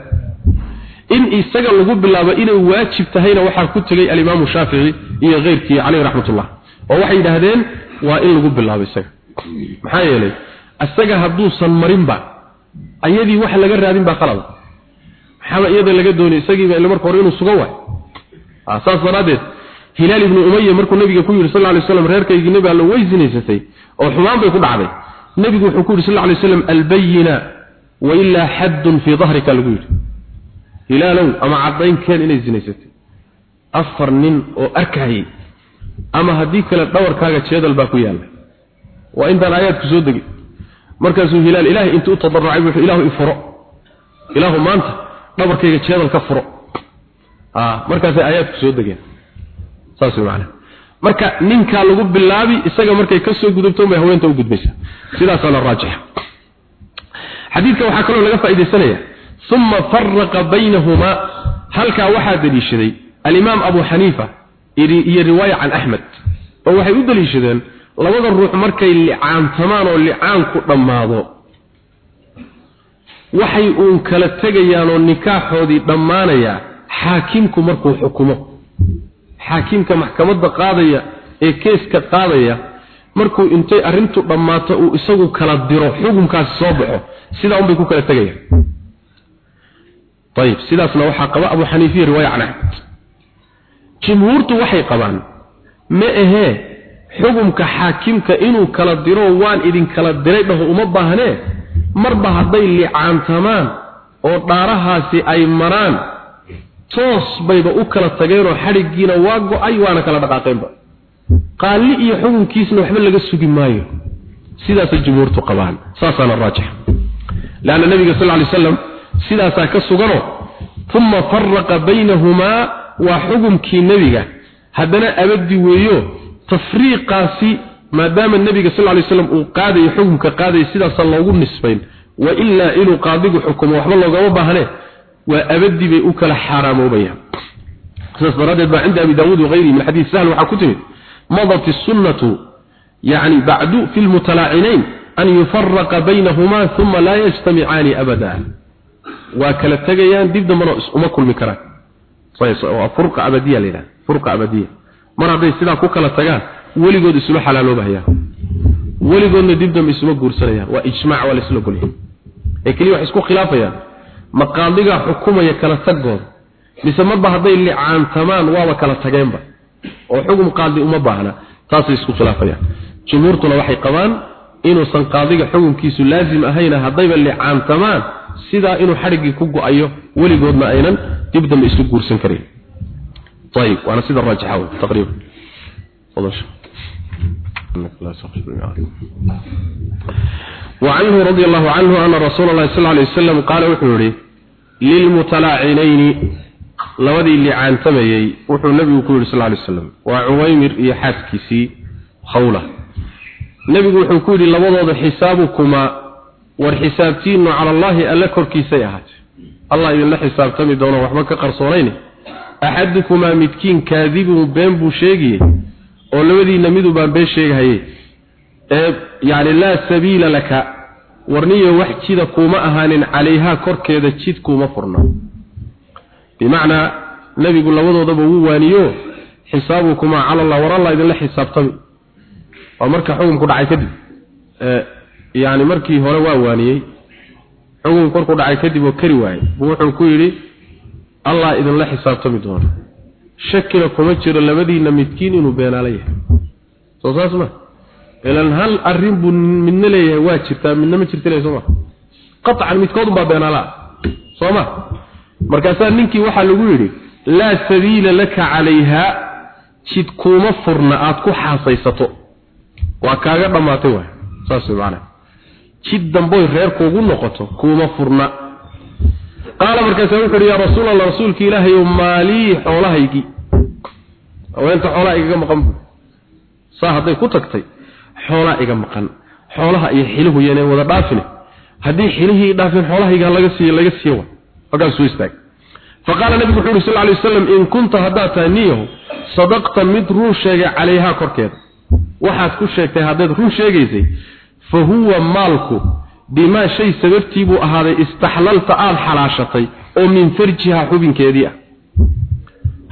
In isaga lagu bilaabo inay waajib tahayna waxaa ku tegay alimaamu shaafici iyo keyrkii caleyh raxmatullah oo waxay yidhaahdeen waa in lagu bilaabo isaga. Maxaa yeelay isaga hadduusan marinba ayadii wax laga raadin baa qalada maxaaba iyada laga doonay isagiiba ila marka hore inuu sugan waay. Saas daraaddeed hilaal ibnu umaya markuu nabiga ku yidhi sal alay slam reerkaygii nebi alla way sinaysatay oo xumaan bay ku dhacday. Nebigu wuxuu ku yidhi sal alay slam albayina wailaa xaddun fii dahrika lagu yidhi. Hilaalow ama caddaynkeen inay sinaysatay afar nin oo arkayay ama haddii kale dhawarkaaga jeedal baa ku yaalla waa intaan aayaadku soo degin markaasuu hilaal ilaahay intuu u tadarrucay wuxuu ilaahu ifuro ilaahu maanta dhabarkayga jeedal ka furo. Markaasay aayaadku soo degeen saas macna marka ninkaa lagu bilaabi isaga markay ka soo gudubto bay haweenta u gudbaysaa. Sidaasaana raajixa xadiidka waxaa kaloo laga faa'iidaysanaya. Uma faraqa baynahumaa halkaa waxaa daliishaday alimaam abu xaniifa iyo riwaaya can axmed oo waxay u daliishadeen labada ruux markay licaantamaan oo licaanku dhammaado. Waxay uun kala tegayaan oo nikaaxoodii dhammaanayaa xaakimku markuu xukumo xaakimka maxkamadda qaadaya ee keeska qaadaya markuu intay arrintu dhammaato uu isagu kala diro xukunkaasi soo baxo sidaa unbay ku kala tegayaan. Ayib sidaasna waxaa qaba abu xaniifiya riwaaya can axmed jumhuurtu waxay qabaan ma ahee xukumka xaakimka inuu kala diro waan idinkala diray dhaho uma baahnee? Marba hadday licaantamaan oo dhaarahaasi ay maraan toos bayba u kala tageenoo xadhiggiina waa go'ay waana kala dhaqaaqeenba. Qaalli iyo xukunkiisna waxba laga sugi maayo. Sidaasay jumhuurtu qabaan. Saasaana raajix. Leanna nabiga sal ly slam sidaasaa ka suganoo uma faraqa baynahumaa waa xukumkii nebiga haddana abadi weeyo tafriiqaasi maadaama nebiga sal lay slam uu qaadayo xukumka qaadaya sidaasa loogu nisbayn. Wa ilaa inuu qaadigu xukumo waxba loogama baahne abadi bay u kala xaaraamoobaya sidaas daraaddeed baa cinda abi daawuud wagayrihi min xadiis sahl waxaa ku timid madat isunnatu yani bacdu fi lmutalaacinayn an yufaraqa baynahumaa uma laa yajtamicaani abada. Waa kala tegayaan dib dambana uma kulmi karaan. Furqa abadiya la yidhaha furqa abadiya mar hadday sidaa ku kala tagaan weligood isula xalaaloobahayaan weligoodna dib dambe isuma guursanayaan ma qaadigaa xukumaya kala tagooda mise marba hadday licaantamaan waaba kala tageenba oo xukun qaadi uma baahna taasay isku khilaafayaan jumhuurtuna waxay qabaan inuusan qaadiga xukunkiisu laazim ahayna haddayba licaantamaan sidaa inuu xadhiggii ku go-ayo weligoodna aynan dib dambe isu guursan karin ayib waana sida raajixa wey taqriiban وعنه رضي الله عنه أن رسول الله صلى الله عليه وسلم قال وحوري lilmutalaacinayni labadii licaantamayey wuxuu nabigu ku yidhi sal ly slam waa cuwaymir iyo xaaskiisii khawla nebigu wuxuu ku yidhi labadooda xisaabukumaa war xisaabtiinnu cala allaahi alle korkiisay ahaatee. Allah idinla xisaabtami doono waxba ka qarsoonayne. Axadukumaa midkiin kaadibun been buu sheegiyey oo labadiinna midubaan been sheegahaye ee yani laa sabiila laka warniyo wax jida kuuma ahaanin calayhaa korkeeda jid kuuma furna bimacnaa nebigu labadoodaba wuu waaniyo xisaabukumaa cala allah war allah idinla xisaabtami. Waa marka xukunku dhacay kadib yani markii hore waa waaniyey. Xukunku korku dhacay kadib oo kari waayey. Buu wuxuu ku yidhi allah idinla xisaabtami doono shakina kuma jiro labadiinna midkiin inuu beenaala yahay. Soo saas ma ilan hal arrin buu midna leeyahay waa jirtaa midna ma jirta le soo ma? Qaطcan midkoodunbaa beenaalaa soo ma? Markaasaa ninkii waxaa lagu yidhi laa sabiila laka calayha jid kuuma furna aada ku xaasaysato. Waa kaaga dhammaatay waay saas way macanaha jid damboy reerkuugu noqoto kuuma furna. Qaala markaasaa wuxu uhi yaa rasuul allah rasuulka ilaahayow maalii xoolahaygii. Haweenta xoolaha igaga maqan bu saa hadday ku tagtay xoolaa iga maqan. Xoolaha iyo xiluhu yaneen wada dhaafine haddii xilihii dhaafeen xoolahayga laga siiy laga siiyo halkaas soo istaag. Faqaala nabigu wuxuu yidhi sal lay waslam in kunta haddaad tahay niyahu sadaqta mid run sheegay calayhaa korkeeda. Waxaad ku sheegtay haddaad run sheegaysay fa huwa maalku bimaa shay sababtii buu ahaaday istaxlalta aada xalaashatay oo min farjiha xubinkeedii ah.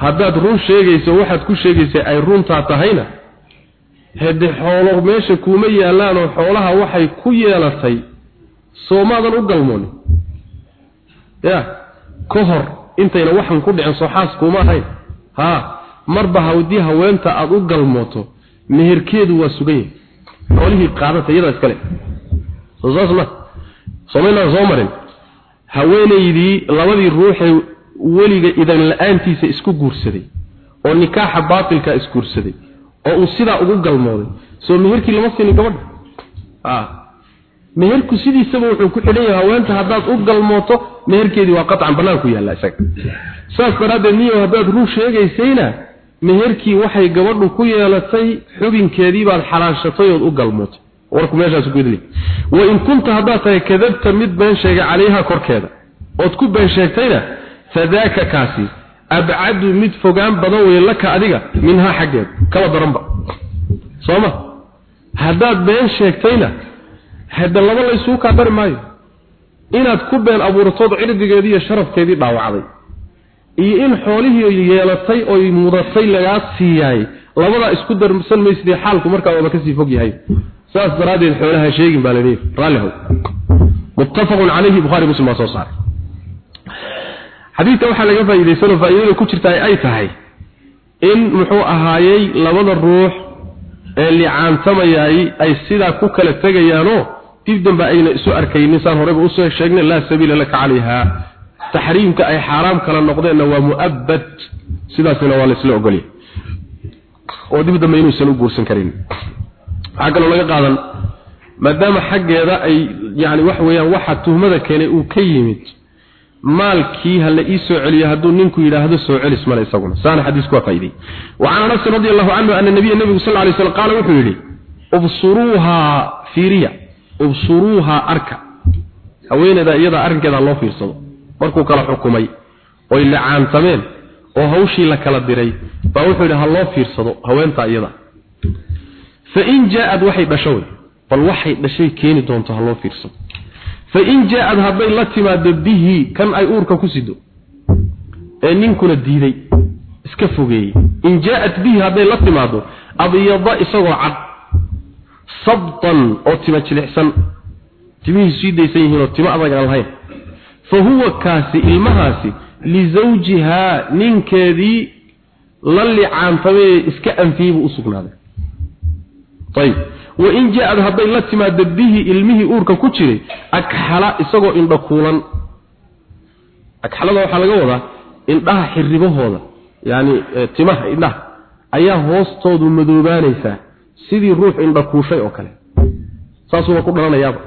Haddaad run sheegayso waxaad ku sheegaysay ay runtaa tahayna hede xoolo meesha kuuma yaallaanoo xoolaha waxay ku yeelatay. Soomaadan u galmoonin ya ka hor intayna waxan ku dhicin soo xaas kuuma ahayn. Haa marba haddii haweenta aada u galmooto meherkeedu waa sugan yahay. Xoolihii qaadata iyadaa iskale. Soo saas ma. Soomaynaan soo marin. Haweenaydii labadii ruuxee weliga idan la'aantiisa isku guursaday oo nikaaxa baatilka isguursaday oo uu sidaa ugu galmooday. Soo meherkii lama siinin gabadha a meherku sidiisaba wuxuu ku xidhan yahay haweenta haddaad u galmooto meherkeedii waa qaطcan banaanku yaalla isaga. Saas daraaddeed niyo haddaad run sheegaysayna meherkii waxay gabadhu ku yeelatay xubinkeedii baad xalaashatay ood u galmootay warku meeshaas ku idli wa in kunta haddaad tahay kadabta mid been sheegay calayha korkeeda ood ku been sheegtayna fadaaka kaasi abcadu mid fogaan badan wey laka adiga minhaa xaggeeda kaba daranba. Sooma? Haddaad been sheegtayna hadda laba laysuu kaa dari maayo. Inaad ku been abuuratood cirdigeedii iyo sharafkeedii dhaawacday. Iyo in xoolihii yeelatay oy mudatay lagaa siiyaay labadaa isku darsan maysidee xaalku markaa wada ka sii fog yahay. Saas daraaddeed xoolaha sheegin baa laleeyahy raalli how muttafaqun calayhi bukhari muslim baa soo saaray xadiidka waxaa laga faa'iidaysanoo faa'iidada ku jirta ay tahay in muxuu ahaayey labada ruux ee licaantamayay ay sidaa ku kala tegayaanoo dib dambe ayna isu arkaynin saan horeyba u soo sheegnay laa sabiila laka calayha. Taxriimka ay xaaraam kala noqdeenna waa mu'abbad sidaasina waa laysla ogolya oo dib dambe inuusan u guursan karin. Waxaa kaloo laga qaadan maadaama xaggeeda ay yani wax weeyaan waxa tuhmada keenay uu ka yimid maalkii ha la ii soo celiyo hadduu ninku yidhaahdo soo celis male isaguna. Saana xadiisku waa faa'iday wa can anas radi allahu canhu ana nabiya nebigu sal lay slam qaala wuxuu yidhi ubsuruuhaa fiiriya ubsuruuhaa arka. Haweeneyda iyadaa arrinkeeda loo fiirsado. Markuu kala xukumay oy lacaantameen oo hawshii la kala diray. Baa wuxuu yidhi ha loo fiirsado haweentaa iyada. Fain jaa-ad waxay dhasho wey bal waxay dhashay keeni doonto ha loo fiirsado fain jaa-ad hadday la timaado bihi kan ay uurka ku sido ee ninkuna diiday iska fogeeyey in jaa-at bihi hadday la timaado abyada isagoo cad sabtan oo tima jilicsan timihii sii daysan yihiin oo timo adag aan lahayn fa huwa kaasi ilmahaasi lisawjihaa ninkeedii wain jaa-ad hadday la timaado bihi ilmihii uurka ku jiray agxala isagoo indha kuulan. Agxalada waxaa laga wadaa indhaha xirribahooda yacani timaha indhaha ayaa hoostoodu madoobaanaysaa sidii ruux indha kuushay oo kale. Saasuuba ku dhalanayaaba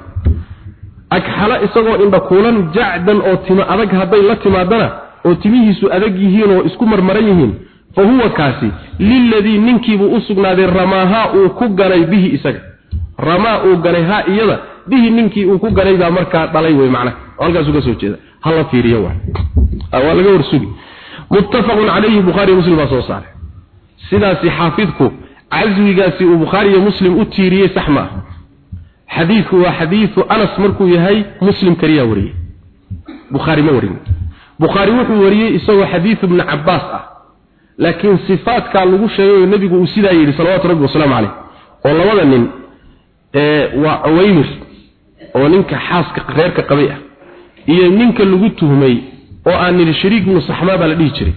agxala isagoo indha kuulan jacdan oo timo adag hadday la timaadana oo timihiisu adag yihiin oo isku marmaran yihiin fa huwa kaasi liladii ninkiibuu u sugnaaday ramaahaa uu ku ganay bihi isaga. Ramaa uu ganay haa iyada bihi ninkii uu ku ganay baa markaa dhalay wey macnaha. Halkaasuu ka soo jeeda. Hala fiiriyo waa. Waa laga warsugi. Muttafaqun calayhi bukhaari muslim baa soo saaray. Sidaasi xaafidku caswigaasi uu bukhaari iyo muslim u tiiriyey sax ma aha. Xadiidku waa xadiidu anas markuu yahay muslim kaliyaa wariyey. Bukhaari ma warin bukhaari wuxuu wariyey isagoo xadiidu ibni cabbaas ah laakiin sifaadkaa lagu sheegay oo nebigu uu sidaa yidhi salawatu rabbi wasalaamu caleyh oo labada nin waa cuwaymir oo ninka xaaska reerka qabay ah iyo ninka lagu tuhmay oo aan nidhi shariik ibnu saxmaa baa la dhihi jiray.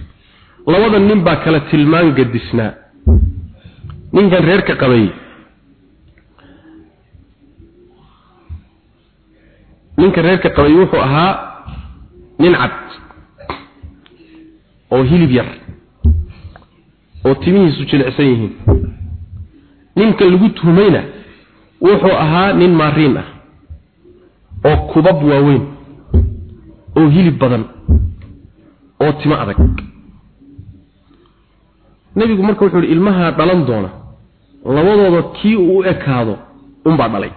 Labada nin baa kala tilmaan gadisnaa. Ninkan reerka qabay ninka reerka qabay wuxuu ahaa nin cad oo hilib yar oo timihiisu jilicsan yihiin. Ninka lagu tuhmayna wuxuu ahaa nin maariin ah oo kubab waaweyn oo hilib badan oo timo adag. Nebigu marka wuxuu yidhi ilmaha dhalan doona labadooda kii uu u ekaado unbaa dhalay.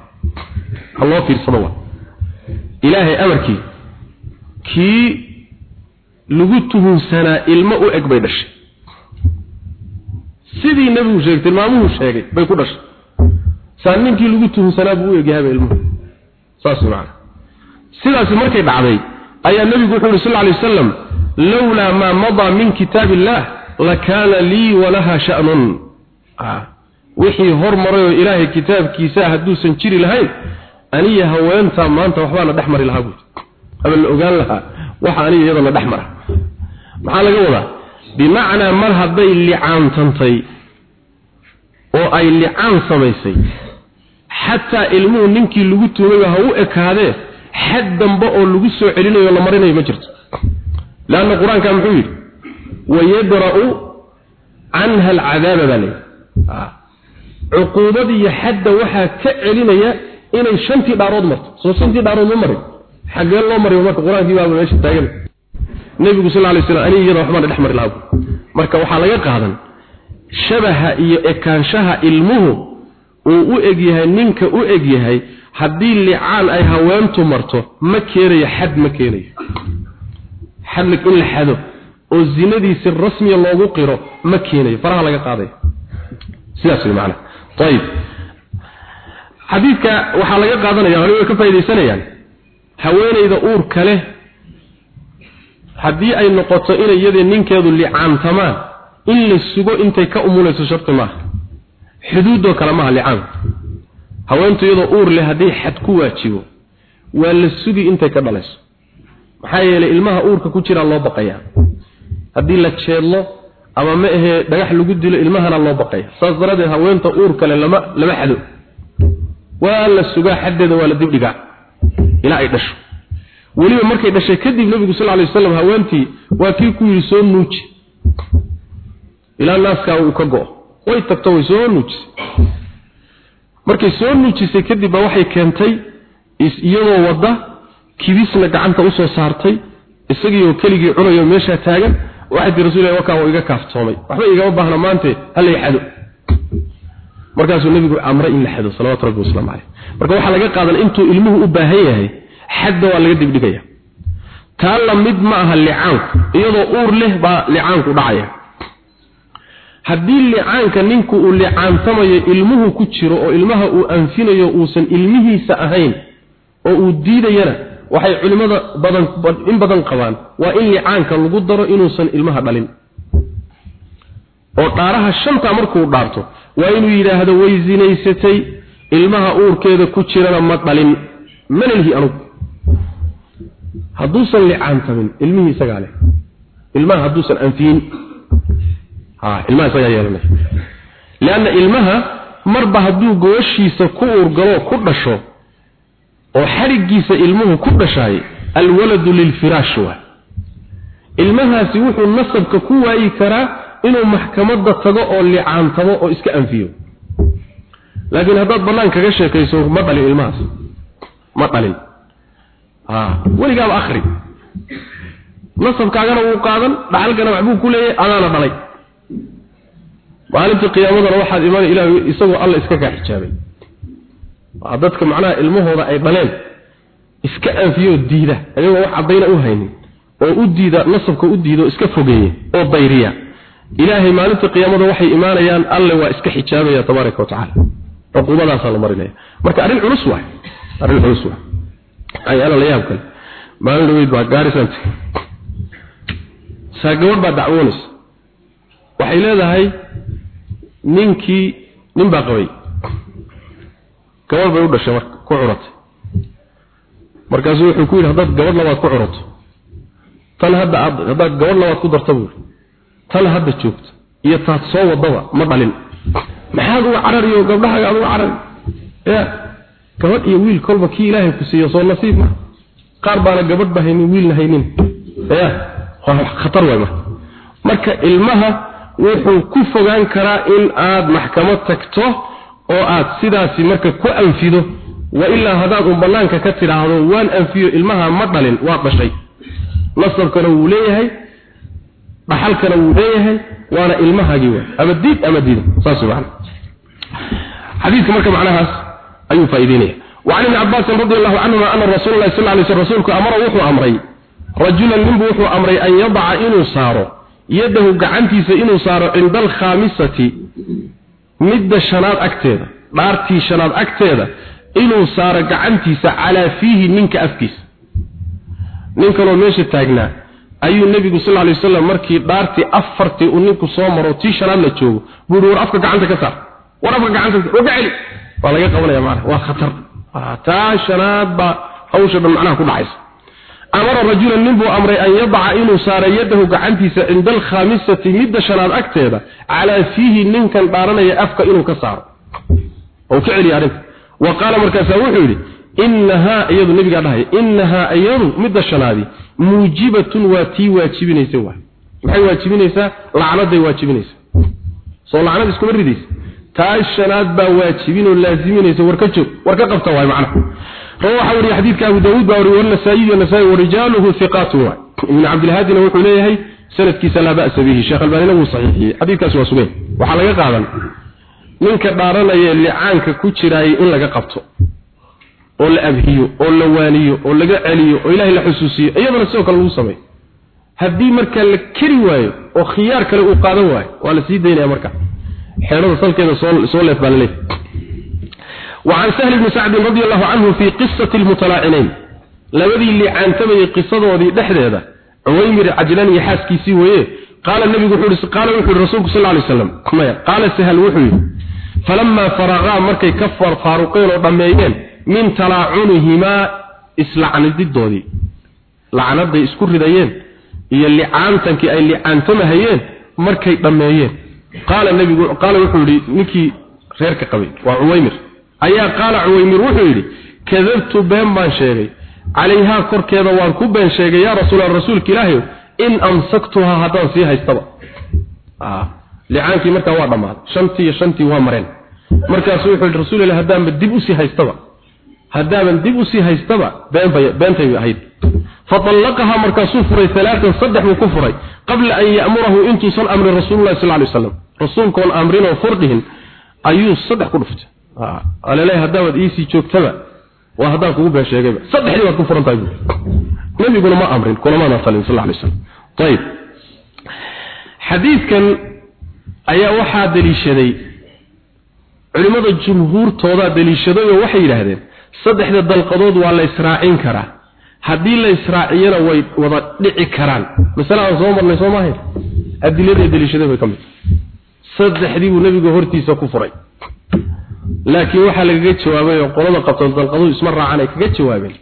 Ha loo fiirsado waa. Ilaahay amarkii kii lagu tuhunsanaa ilmo u eg bay dhashay sidii nebigu sheegtay tilmaamuhu sheegay bay ku dhashay. Saa ninkii lagu tuhunsanaa buu u egyahay ilmuhu saas macana sidaasi markay dhacday ayaa nebigu wuxuu sal lla lay wasalam lowlaa maa madaa min kitaab illah lakaana lii walaha sha'nun. Wixii hormaray oo ilaahay kitaabkiisa hadduusan jiri lahayn aniya haweentaa maanta waxbaana dhex mari lahaa buui ama la ogaan lahaa waxa aniga iyadana dhex mara. Maxaa laga wadaa bimacnaa mar hadday licaantantay oo ay licaan samaysay xataa ilmuhu ninkii lagu tuumayba ha u ekaadee xad dambe oo lagu soo celinayo la marinayo ma jirto. Leanna qur'aanka muxuu yidhi wayadra'u canha alcadaaba baa layidhi cuquubadiiyo xadda waxaa ka celinaya inay shantii dhaarood marto. Soo shantii dhaarood ma marin. Xaggee loo mariyo marka qur'aankii baaba meesha taagan nebigu sal lay slam aniga iyada waxbaan dhex mari lahaa marka waxaa laga qaadan shabaha iyo ekaanshaha ilmuhu uu u eg yahay ninka u eg yahay haddii licaan ay haweentu marto ma keenayo xad ma keenayo. Xad in la xado oo zinadiisi rasmiya loogu qiro ma keenayo. Faraha laga qaadaya sidaas way macana ayib xadiidka waxaa laga qaadanaya culimadu ka faaidaysanayaan haweenayda uurka leh haddii ay noqoto inay iyadee ninkeedu licaantamaan in la sugo intay ka umulayso sharti maaha xuduudoo kale maaha licaanku haweentu iyadoo uur leh haddii xad ku waajibo waa la sugi intay ka dhalayso. Maxaa yeelay ilmaha uurka ku jiraa loo baqayaa haddii la jeedlo ama ma ahee dhagax lagu dilo ilmahana loo baqaya. Saas daradeed haweenta uur kale lama lama xado. Waa la sugaa xaddeeda waa la dibdhigaa ilaa ay dhasho weliba markay dhashay kadib nebigu sal lay waslam haweentii waa kii ku yidhi soo nuuji ilaa naaskaa uu ka go-o way tagto way soo nuujisay. Markay soo nuujisay kadib ba waxay keentay iyadoo wadda kibisna gacanta u soo saartay isagiioo keligii cunayo meeshaa taagan waxay tii rasul wakaa waa iga kaaftoomay. Waxba igama baahna maante halay xado markaasuu nebigu amray in la xado salawatu rabbi wasalaamu caleyh marka waxaa laga qaadan intuu ilmuhu u baahan yahay xadda waa laga dibdhigaya. Taa la mid ma aha licaanku iyadoo uur leh baa licaanku dhacaya. Haddii licaanka ninku uu licaantamayo ilmuhu ku jiro oo ilmaha uu anfinayo uusan ilmihiisa ahayn oo uu diidayana waxay culimmada badan in badan qabaan waa in licaanka lagu daro inuusan ilmaha dhalin. Oo dhaaraha shanta markuu dhaarto waa inuu yidhaahdo way zinaysatay ilmaha uurkeeda ku jirana ma dhalin. Lihi anugu hadduusan licaantamin ilmihii isagaa leh. Ilmaha hadduusan anfiyin. Ha ilmaha isagaa yeelanaya leanna ilmaha marba hadduu gobashiisa ku uurgaloo ku dhasho oo xadhiggiisa ilmuhu ku dhashaay alwaladu lilfiraash waa. Ilmahaasi wuxuu nasabka ku waayi karaa inuu maxkamadda tago oo licaantamo oo iska anfiyo. Laakiin haddaad bannaan kaga sheekayso ma dhalin ilmahaas. Ma dhalin weligaaba akri nasabkaagana wuu qaadan dhaxalkana waxbuu ku leeyahay adaana dhalay. Maalinta qiyaamadana waxaad imaan ilaahay isagoo alla iska kaa xijaabay. Waa dadka macnaha ilmahooda ay dhaleen iska anfiyo diida ayagoo wax cadayna u haynin oo u diida nasabka u diido iska fogeeya oo dayriya. Ilaahay maalinta qiyaamada waxay imaanayaan alle waa iska xijaabaya tabaaraka wa tacaala. La marinaya. Marka arrin culus waay arrin culus waay ay ana la yaab kale maalin dhaweyd baa gaarisanti saa gabadh baa dacwoonaysa waxay leedahay ninkii nin baa qabay. Gabadh bay u dhashay marka ku curatay markaasuu wuxuu ku yidhi haddaad gabadh labaad ku curato tan hadda aad haddaad gabadh labaad ku darta buuri tan hadda joogto iyo taad soo wadaba ma dhalin. Maxaad uga carariyo gabdhahaga aad uga carari gabadh iyo wiil kolba kii ilaahay ku siiyo soo nasiib ma qaar baana gabadh ba haynin wiilna haynin. Ya khatar waay marka marka ilmaha wuxuu ku fogaan karaa in aad maxkamad tagto oo aad sidaasi marka ku anfido wa ilaa haddaad un bannaanka ka tidhaahdo waan anfiyo ilmaha ma dhalin waa dhashay. Nasabkana wuu leeyahay dhaxalkana wuu leeyahay waana ilmahaagii waay ama diid ama diida saas macna. Xadiidka marka macnahaas ayuu faa'iideynaya وعن ابن عباس رضي الله عنهما أن رسول الله صلى الله عليه وسلم رسولك أمر وحو أمري رجلا منه وحو أمري أن يضع إنو صارو يده قعنتيس إنو صارو عند الخامسة مد شناد أكتيدا دارتي شناد أكتيدا إنو صار قعنتيس على فيه منك أفكيس منك لو ميشي تاقنا ayuu nabigu sal lay wasalam markii dhaartii afartii uu ninku soo maro tii shanaad la joogo buuri war afka gacanta ka waa laga qabanaya maana waa khatar. Taa shanaad baa hawsha dhan macnaha ku dhacaysa. Amara rajulan nin buu amray an yadaca inuu saara yadahu gacantiisa cinda alkhaamisati midda shanaad agteeda calaa fiihi ninkan dhaaranaya afka inuu ka saaro. Oo ka celiya arrinta. Wa qaala markaasaa wuxuu yidhi inahaa iyadu nabigaa dhahaya inahaa iyadu midda shanaadi muujibatun waa tii waajibinaysa waay. Maxay waajibinaysaa? Lacnaday waajibinaysaa. Soo lacnad iskuma ridaysa taa shanaad baa waajibinoo laaziminaysa war ka joog war ka qabta waay macnaha. Rawaxa wariya xadiidka abu daawuud baa wariya wanasaa'iy wanasaa'i warijaaluhu hiqaatun waay. Ibnu cabdilhaadina wuxuu leeyahay sanadkiisa laa ba'sa bihi. Sheekh albaanina wuu saxiixiyey. Xadiidkaasi waa sugeen waxaa laga qaadan ninka dhaaranaya licaanka ku jiraayay in laga qabto oo la abhiyo oo la waaniyo oo laga celiyo oo ilaahay la xusuusiyo iyadana sidoo kale lagu sameeyo haddii markaa la keri waayo oo khiyaar kale uu qaadan waayo waa la sii daynaya marka xeerada salkeeda soo soo leef baa la leeyahay وعن سهل بن سعد رضي الله عنه في قصة المتلاعنين لبدي اللي عانتمي قصة ودي دحديده عويمر عجلان يحاسكي سويه قال النبي وحور قال وحور الرسول صلى الله عليه وسلم قال سهل وحور فلما فرغا مركي كفر فاروقين ودميين min talaacunuhimaa islacnididoodii lacnaday isku ridayeen iyo licaantankii ay licaantamahayeen markay dhammeeyeen qaala nabigu qaala wuxuu yidhi ninkii reerka qabay waa cuwaymir. Ayaa qaala cuwaymir wuxuu yidhi kadabtu been baan sheegay. Calayhaa korkeeda waan ku been sheegay yaa rasuula rasuulka ilaahay in amsaktuhaa haddaan sii haystaba. Licaankii markaa waa dhammaaday shantii iyo shantii waa mareen. Markaasu wuxuu yidhi rasuul ilah haddaanba dib u sii haystaba. Haddaaban dib u sii haystaba beentay ahayd. Faطallaqaha markaasuu furay alaaan saddex buu ku furay qabla an ya'murahu intuusan amrin rasuulullahi sal lay slam rasuulkoon amrinoo furdhihin ayuu saddex ku dhuftay. Alele haddaabaad iisii joogtaba waa haddaan kugu been sheegayba. Saddexdii baad ku furan tahay buui nabiguna ma amrin kulamana talin sal lay slam ayib xadiidkan ayaa waxaa daliishaday culimmada jumhuurtoodaa daliishaday oo waxay yidhaahdeen saddexda dalqadood waa la israacin karaa. Haddii la israaciyana way wada dhici karaan. Masale aan soo marnay soo maahayn? Adiladii daliishadeen bay ka mid saddexdii buu nebigu hortiisa ku furay. Laakiin waxaa lagaga jawaabay oo qolada qabto dalqaduhu isma raacan ay kaga jawaabeen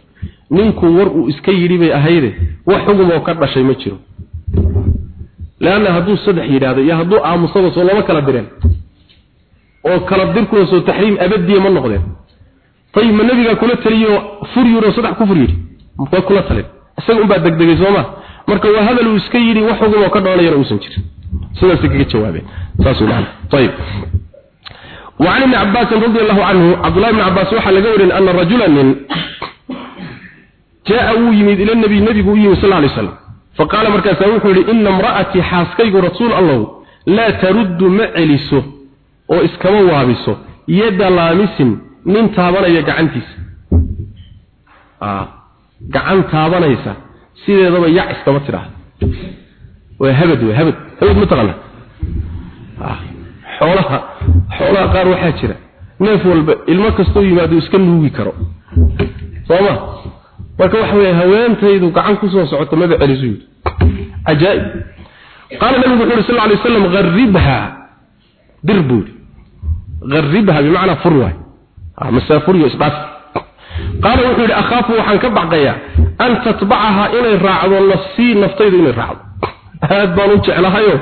ninku war uu iska yidhi bay ahayde wax xugum oo ka dhashay ma jiro. Leanna hadduu saddex yidhaahdo iyo hadduu aamusaba soo lama kala direen oo kala dirkuna soo taxriim abadiya ma noqdeen. Ayib ma nabigaa kula taliyo fur yiro saddex ku fur yidhi? Waa kula talin. Isaga unbaa degdegay sooma marka waa hadal uu iska yidhi wax xugum oo ka dhoonayana uusan jirin sidaasay kaga jawaabeen saasuu macna ayib وعن ابن عباس رضي الله عنه عبد الله بن عباس وحا لغا ورين ان رجلا من جاء ويمد الى النبي النبي يمد صلى الله عليه وسلم faqaala markaasaa wuxuu yidhi ina imra'atii xaaskaygu rasuul allow laa taruddu ma celiso oo iskama waabiso yadda laamisin nin taabanaya gacantiisa gacan taabanaysa sideedaba yac iskama tidhaahda waa ma taqana xoolaha xoolaha qaar waxaa jira. Neef walba ilmo kastoo yimaado iska nuugi karo. Sooma marka waxa weeye haweentaydu gacan ku soo socoto maba celisu yidhi cajaa'ib. Qaala nabigu wuxu uhi sal ly waslam haribha dir buu yidhi. Haribha bimacnaa fur waay. Masaafuriyo isdhaaf. Qaala wuxuu yidhi akhaafu waxaan ka baqayaa an tatbacaha inay raacdo nafsii naftaydu inay raacdo aad baan u jeclahayo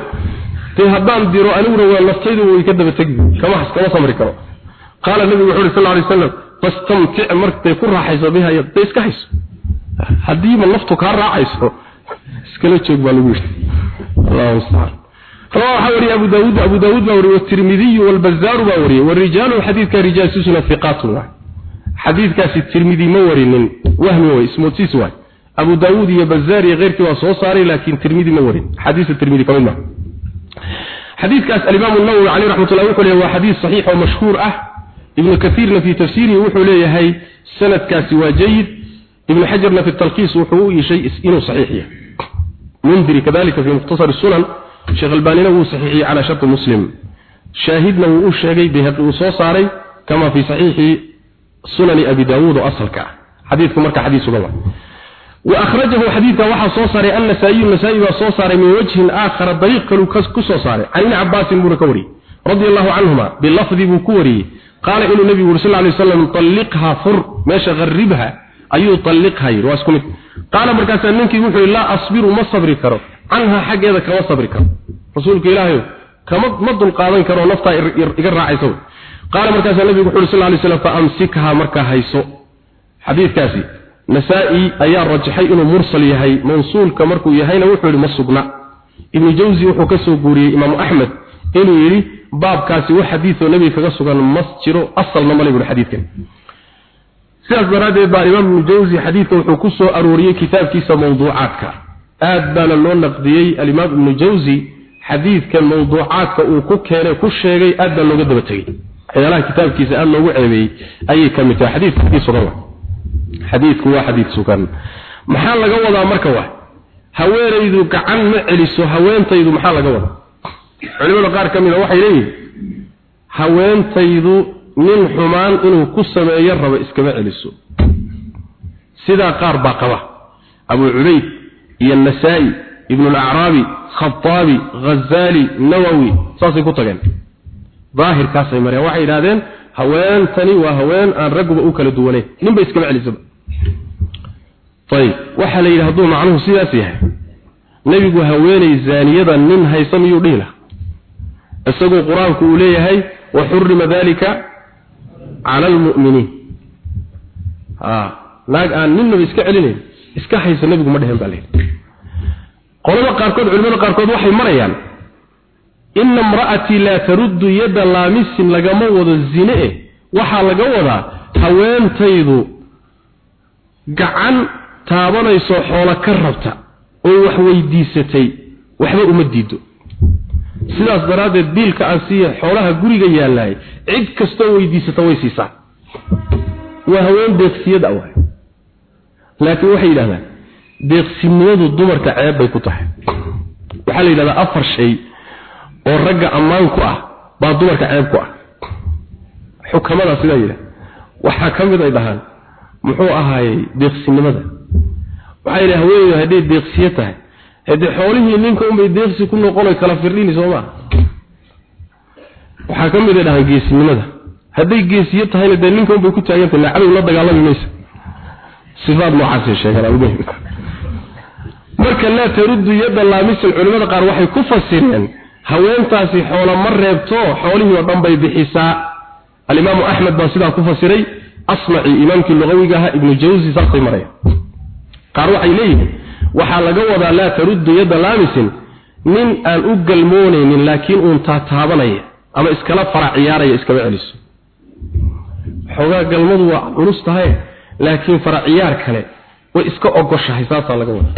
dee haddaan diro aniguna waa naftaydu way ka daba tegi kama kama samri karo qaala nabigu wuxuu yidhi sal ly waslam fastamtic markay ku raaxayso biha yadda iska hayso haddiiba naftu kaa raacayso iskala joog baa lagu yidhi allahu mustacaan رواه حوري أبو داود أبو داود باوري والترمذي والبزار باوري والرجال حديث كرجال سوسنا ثقات حديث كاس الترمذي موري من وهم اسمه تسوى abu daawud iyo bazaar iyo keyrkii waa soo saaray laakiin tirmidi ma warin. Xadiisa tirmidi ka mid ma. Xadiiskaas alimaam nawowi caleyh raxmatullah wuxuu leeyahy waa xadiis saxiix oo mashhuur ah. Ibnu kaiirna fii tafsiirihi wuxuu leeyahay sanadkaasi waa jayid ibnu xajarna fi talkiis wuxuu u iishay inuu saxiixiyo. Mundiri kadalika fii mukhtasar sunan sheekh albaanina wuu saxiixiyey calaa sharti muslim. Shaahidna wuu u sheegay bayhaqi uu soo saaray kama fii saxiixi sunani abi daawuud oo asalka ah. Xadiidku marka xadiis uga واخرجه حديثا وحا صو صاري ان النسائي النسائي صو صاري من وجه اخر طريق كلو كسو صاري عن عباس بن كوري رضي الله عنهما باللفظ بكوري قال ان النبي صلى الله عليه وسلم طلقها فر ماشي غربها ايو طلقها واسكم قال مركز منك يقول لا اصبر ما صبري كرو عنها حقيقه كما صبري كرو رسولك إلهي كما مضل قادن كرو نفتا إقر راعيسو قال مركز النبي صلى الله عليه وسلم فأمسكها مركا هيسو حديث كاسي نسائي أيار رجحي إنه مرسل يهي منصول كمركو يهينا وحول مصقنا ابن جوزي وحكسو قوري إمام أحمد إنه يري باب كاسي وحديث النبي كغسوغا مسجرو أصل نمالي بالحديث كان سياس برادة با إمام ابن جوزي حديث وحكسو أروري كتاب كيسا موضوعاتك آد بانا اللون نقضيي الإمام ابن جوزي xadiidkan mawduucaadka uu ku keenay ku sheegay aad baa looga daba tegey waxyaalaha kitaabkiisa aad loogu ceebeeyey ayay ka mid tahay xadiidku xadiid sugan xadiidku waa xadiid sugan. Maxaa laga wadaa marka waa haweenaydu gacan ma celiso haweentaydu maxaa laga wadaa? Culimada qaar ka mid a waxay leeyihiin haweentaydu nin xumaan inuu ku sameeyo rabo iskama celiso. Sidaa qaar baa qaba. Abu cubayd iyo nasaa'i ibnu alacraabi khaaabi hazaali nawowi saasay ku tageen. Daahirkaasay mareen. Waxay yidhahdeen haweentani waa haween aan ragguba u kala duwaneyn ninba iskama celisaba ayib waxaa la yidhi hadduu macnuhu sidaas yahay nebigu haweenay zaaniyada nin haysa miyuu dhihi laha isagoo qur'aanku uu leeyahay wa xurima dalika cala almu'miniin. Naag aan ninnaba iska celinayn iska haysa nebigu ma dhehen baa layidhi qolada qaarkood culimada qaarkood waxay marayaan inna imra'atii laa taruddu yadda laamisin lagama wado zine eh waxaa laga wadaa haweentaydu gacan taabanayso xoolo ka rabta oo wax weydiisatay waxba uma diido sidaas daraaddeed biilka aan siiya xoolaha guriga yaallahay cid kastoo weydiisata way siisaa. Waa haween deeqsiyad ah laakiin waxay yidhahdaan deeqsinimadu dumarka ceeb bay ku tahay. Waxaa la yidhahdaa afar shay oo ragga ammaan ku ah baa dumarka ceeb ku ah. Xukamada sidaa yidhaha waxaa ka mid ay dhahaan muxuu ahaayey deeqsinimada. Waxaa yidhaha haweeneydu hadday deeqsiyo tahay haddee xoolihii ninka unbay deeqsi ku noqono kala firdhini soo maa waxaa ka mid ay dhahaan geesinimada. Hadday geesiyo tahayna dee ninka unbay ku taagantahay nacadow la dagaalami maysa. Sifaad noocaasay sheegaan marka laa taruddu yadda laamisan culimmada qaar waxay ku fasireen haweentaasi xoolo ma reebto xoolihii oo dhan bay bixisaa. Alimaamu axmed baa sidaa ku fasiray asmaci imaamkii luqawiga ahaa ibnu jawsi saasay maraya. Qaar waxay leeyihiin waxaa laga wadaa laa taruddu yadda laamisin nin aan u galmoonaynin laakiin uun taataabanaya ama iskala fara ciyaaraya iskama celiso. Xoogaa galmadu waa culus tahay laakiin fara ciyaar kale way iska ogoshahay saasaa laga wadaa.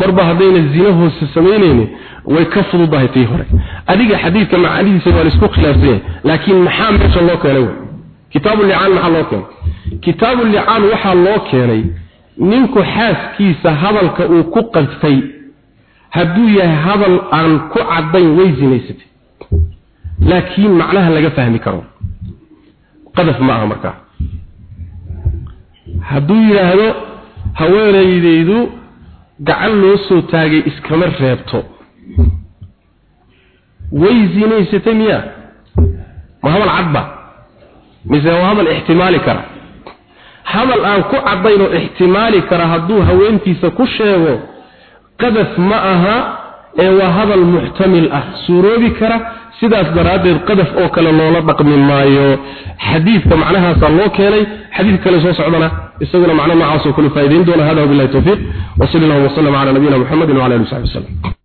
Marba haddayna zina hoose samaynaynin way ka fududahay tii hore. Adiga xadiidka macanihiisa waa la isku khilaafsan laakiin maxaa meesha loo keenay wey? Kitaabu licaan maxaa loo keenay? Kitaabu licaan waxaa loo keenay ninku xaaskiisa hadalka uu ku qadfay. Hadduu yahay hadal aan ku caddayn way zinaysatay. Laakiin macnaha laga fahmi karo. Qadaf ma aha markaa. Hadduu yidhaahdo haweenaydaydu gacan loo soo taagay iskama reebto way zinaysatay miya? Ma hadal cadba mise waa hadal ixtimaali kara? Hadal aan ku caddayn oo ixtimaali kara hadduu haweentiisa ku sheego qadaf ma aha ee waa hadal muxtamil ah. Suuroobi kara sidaas daraaddeed qadaf oo kale loola dhaqmi maayo. Xadiidka macnahaasaa loo keenay xadiid kale soo socdana isaguna macno noocaasoo kale faa'idayn doona. Hada wabillahi tawfiiq. Wa sallallahu wa sallam ala nabiyina muhammadin wa ala alihi wa sahbihi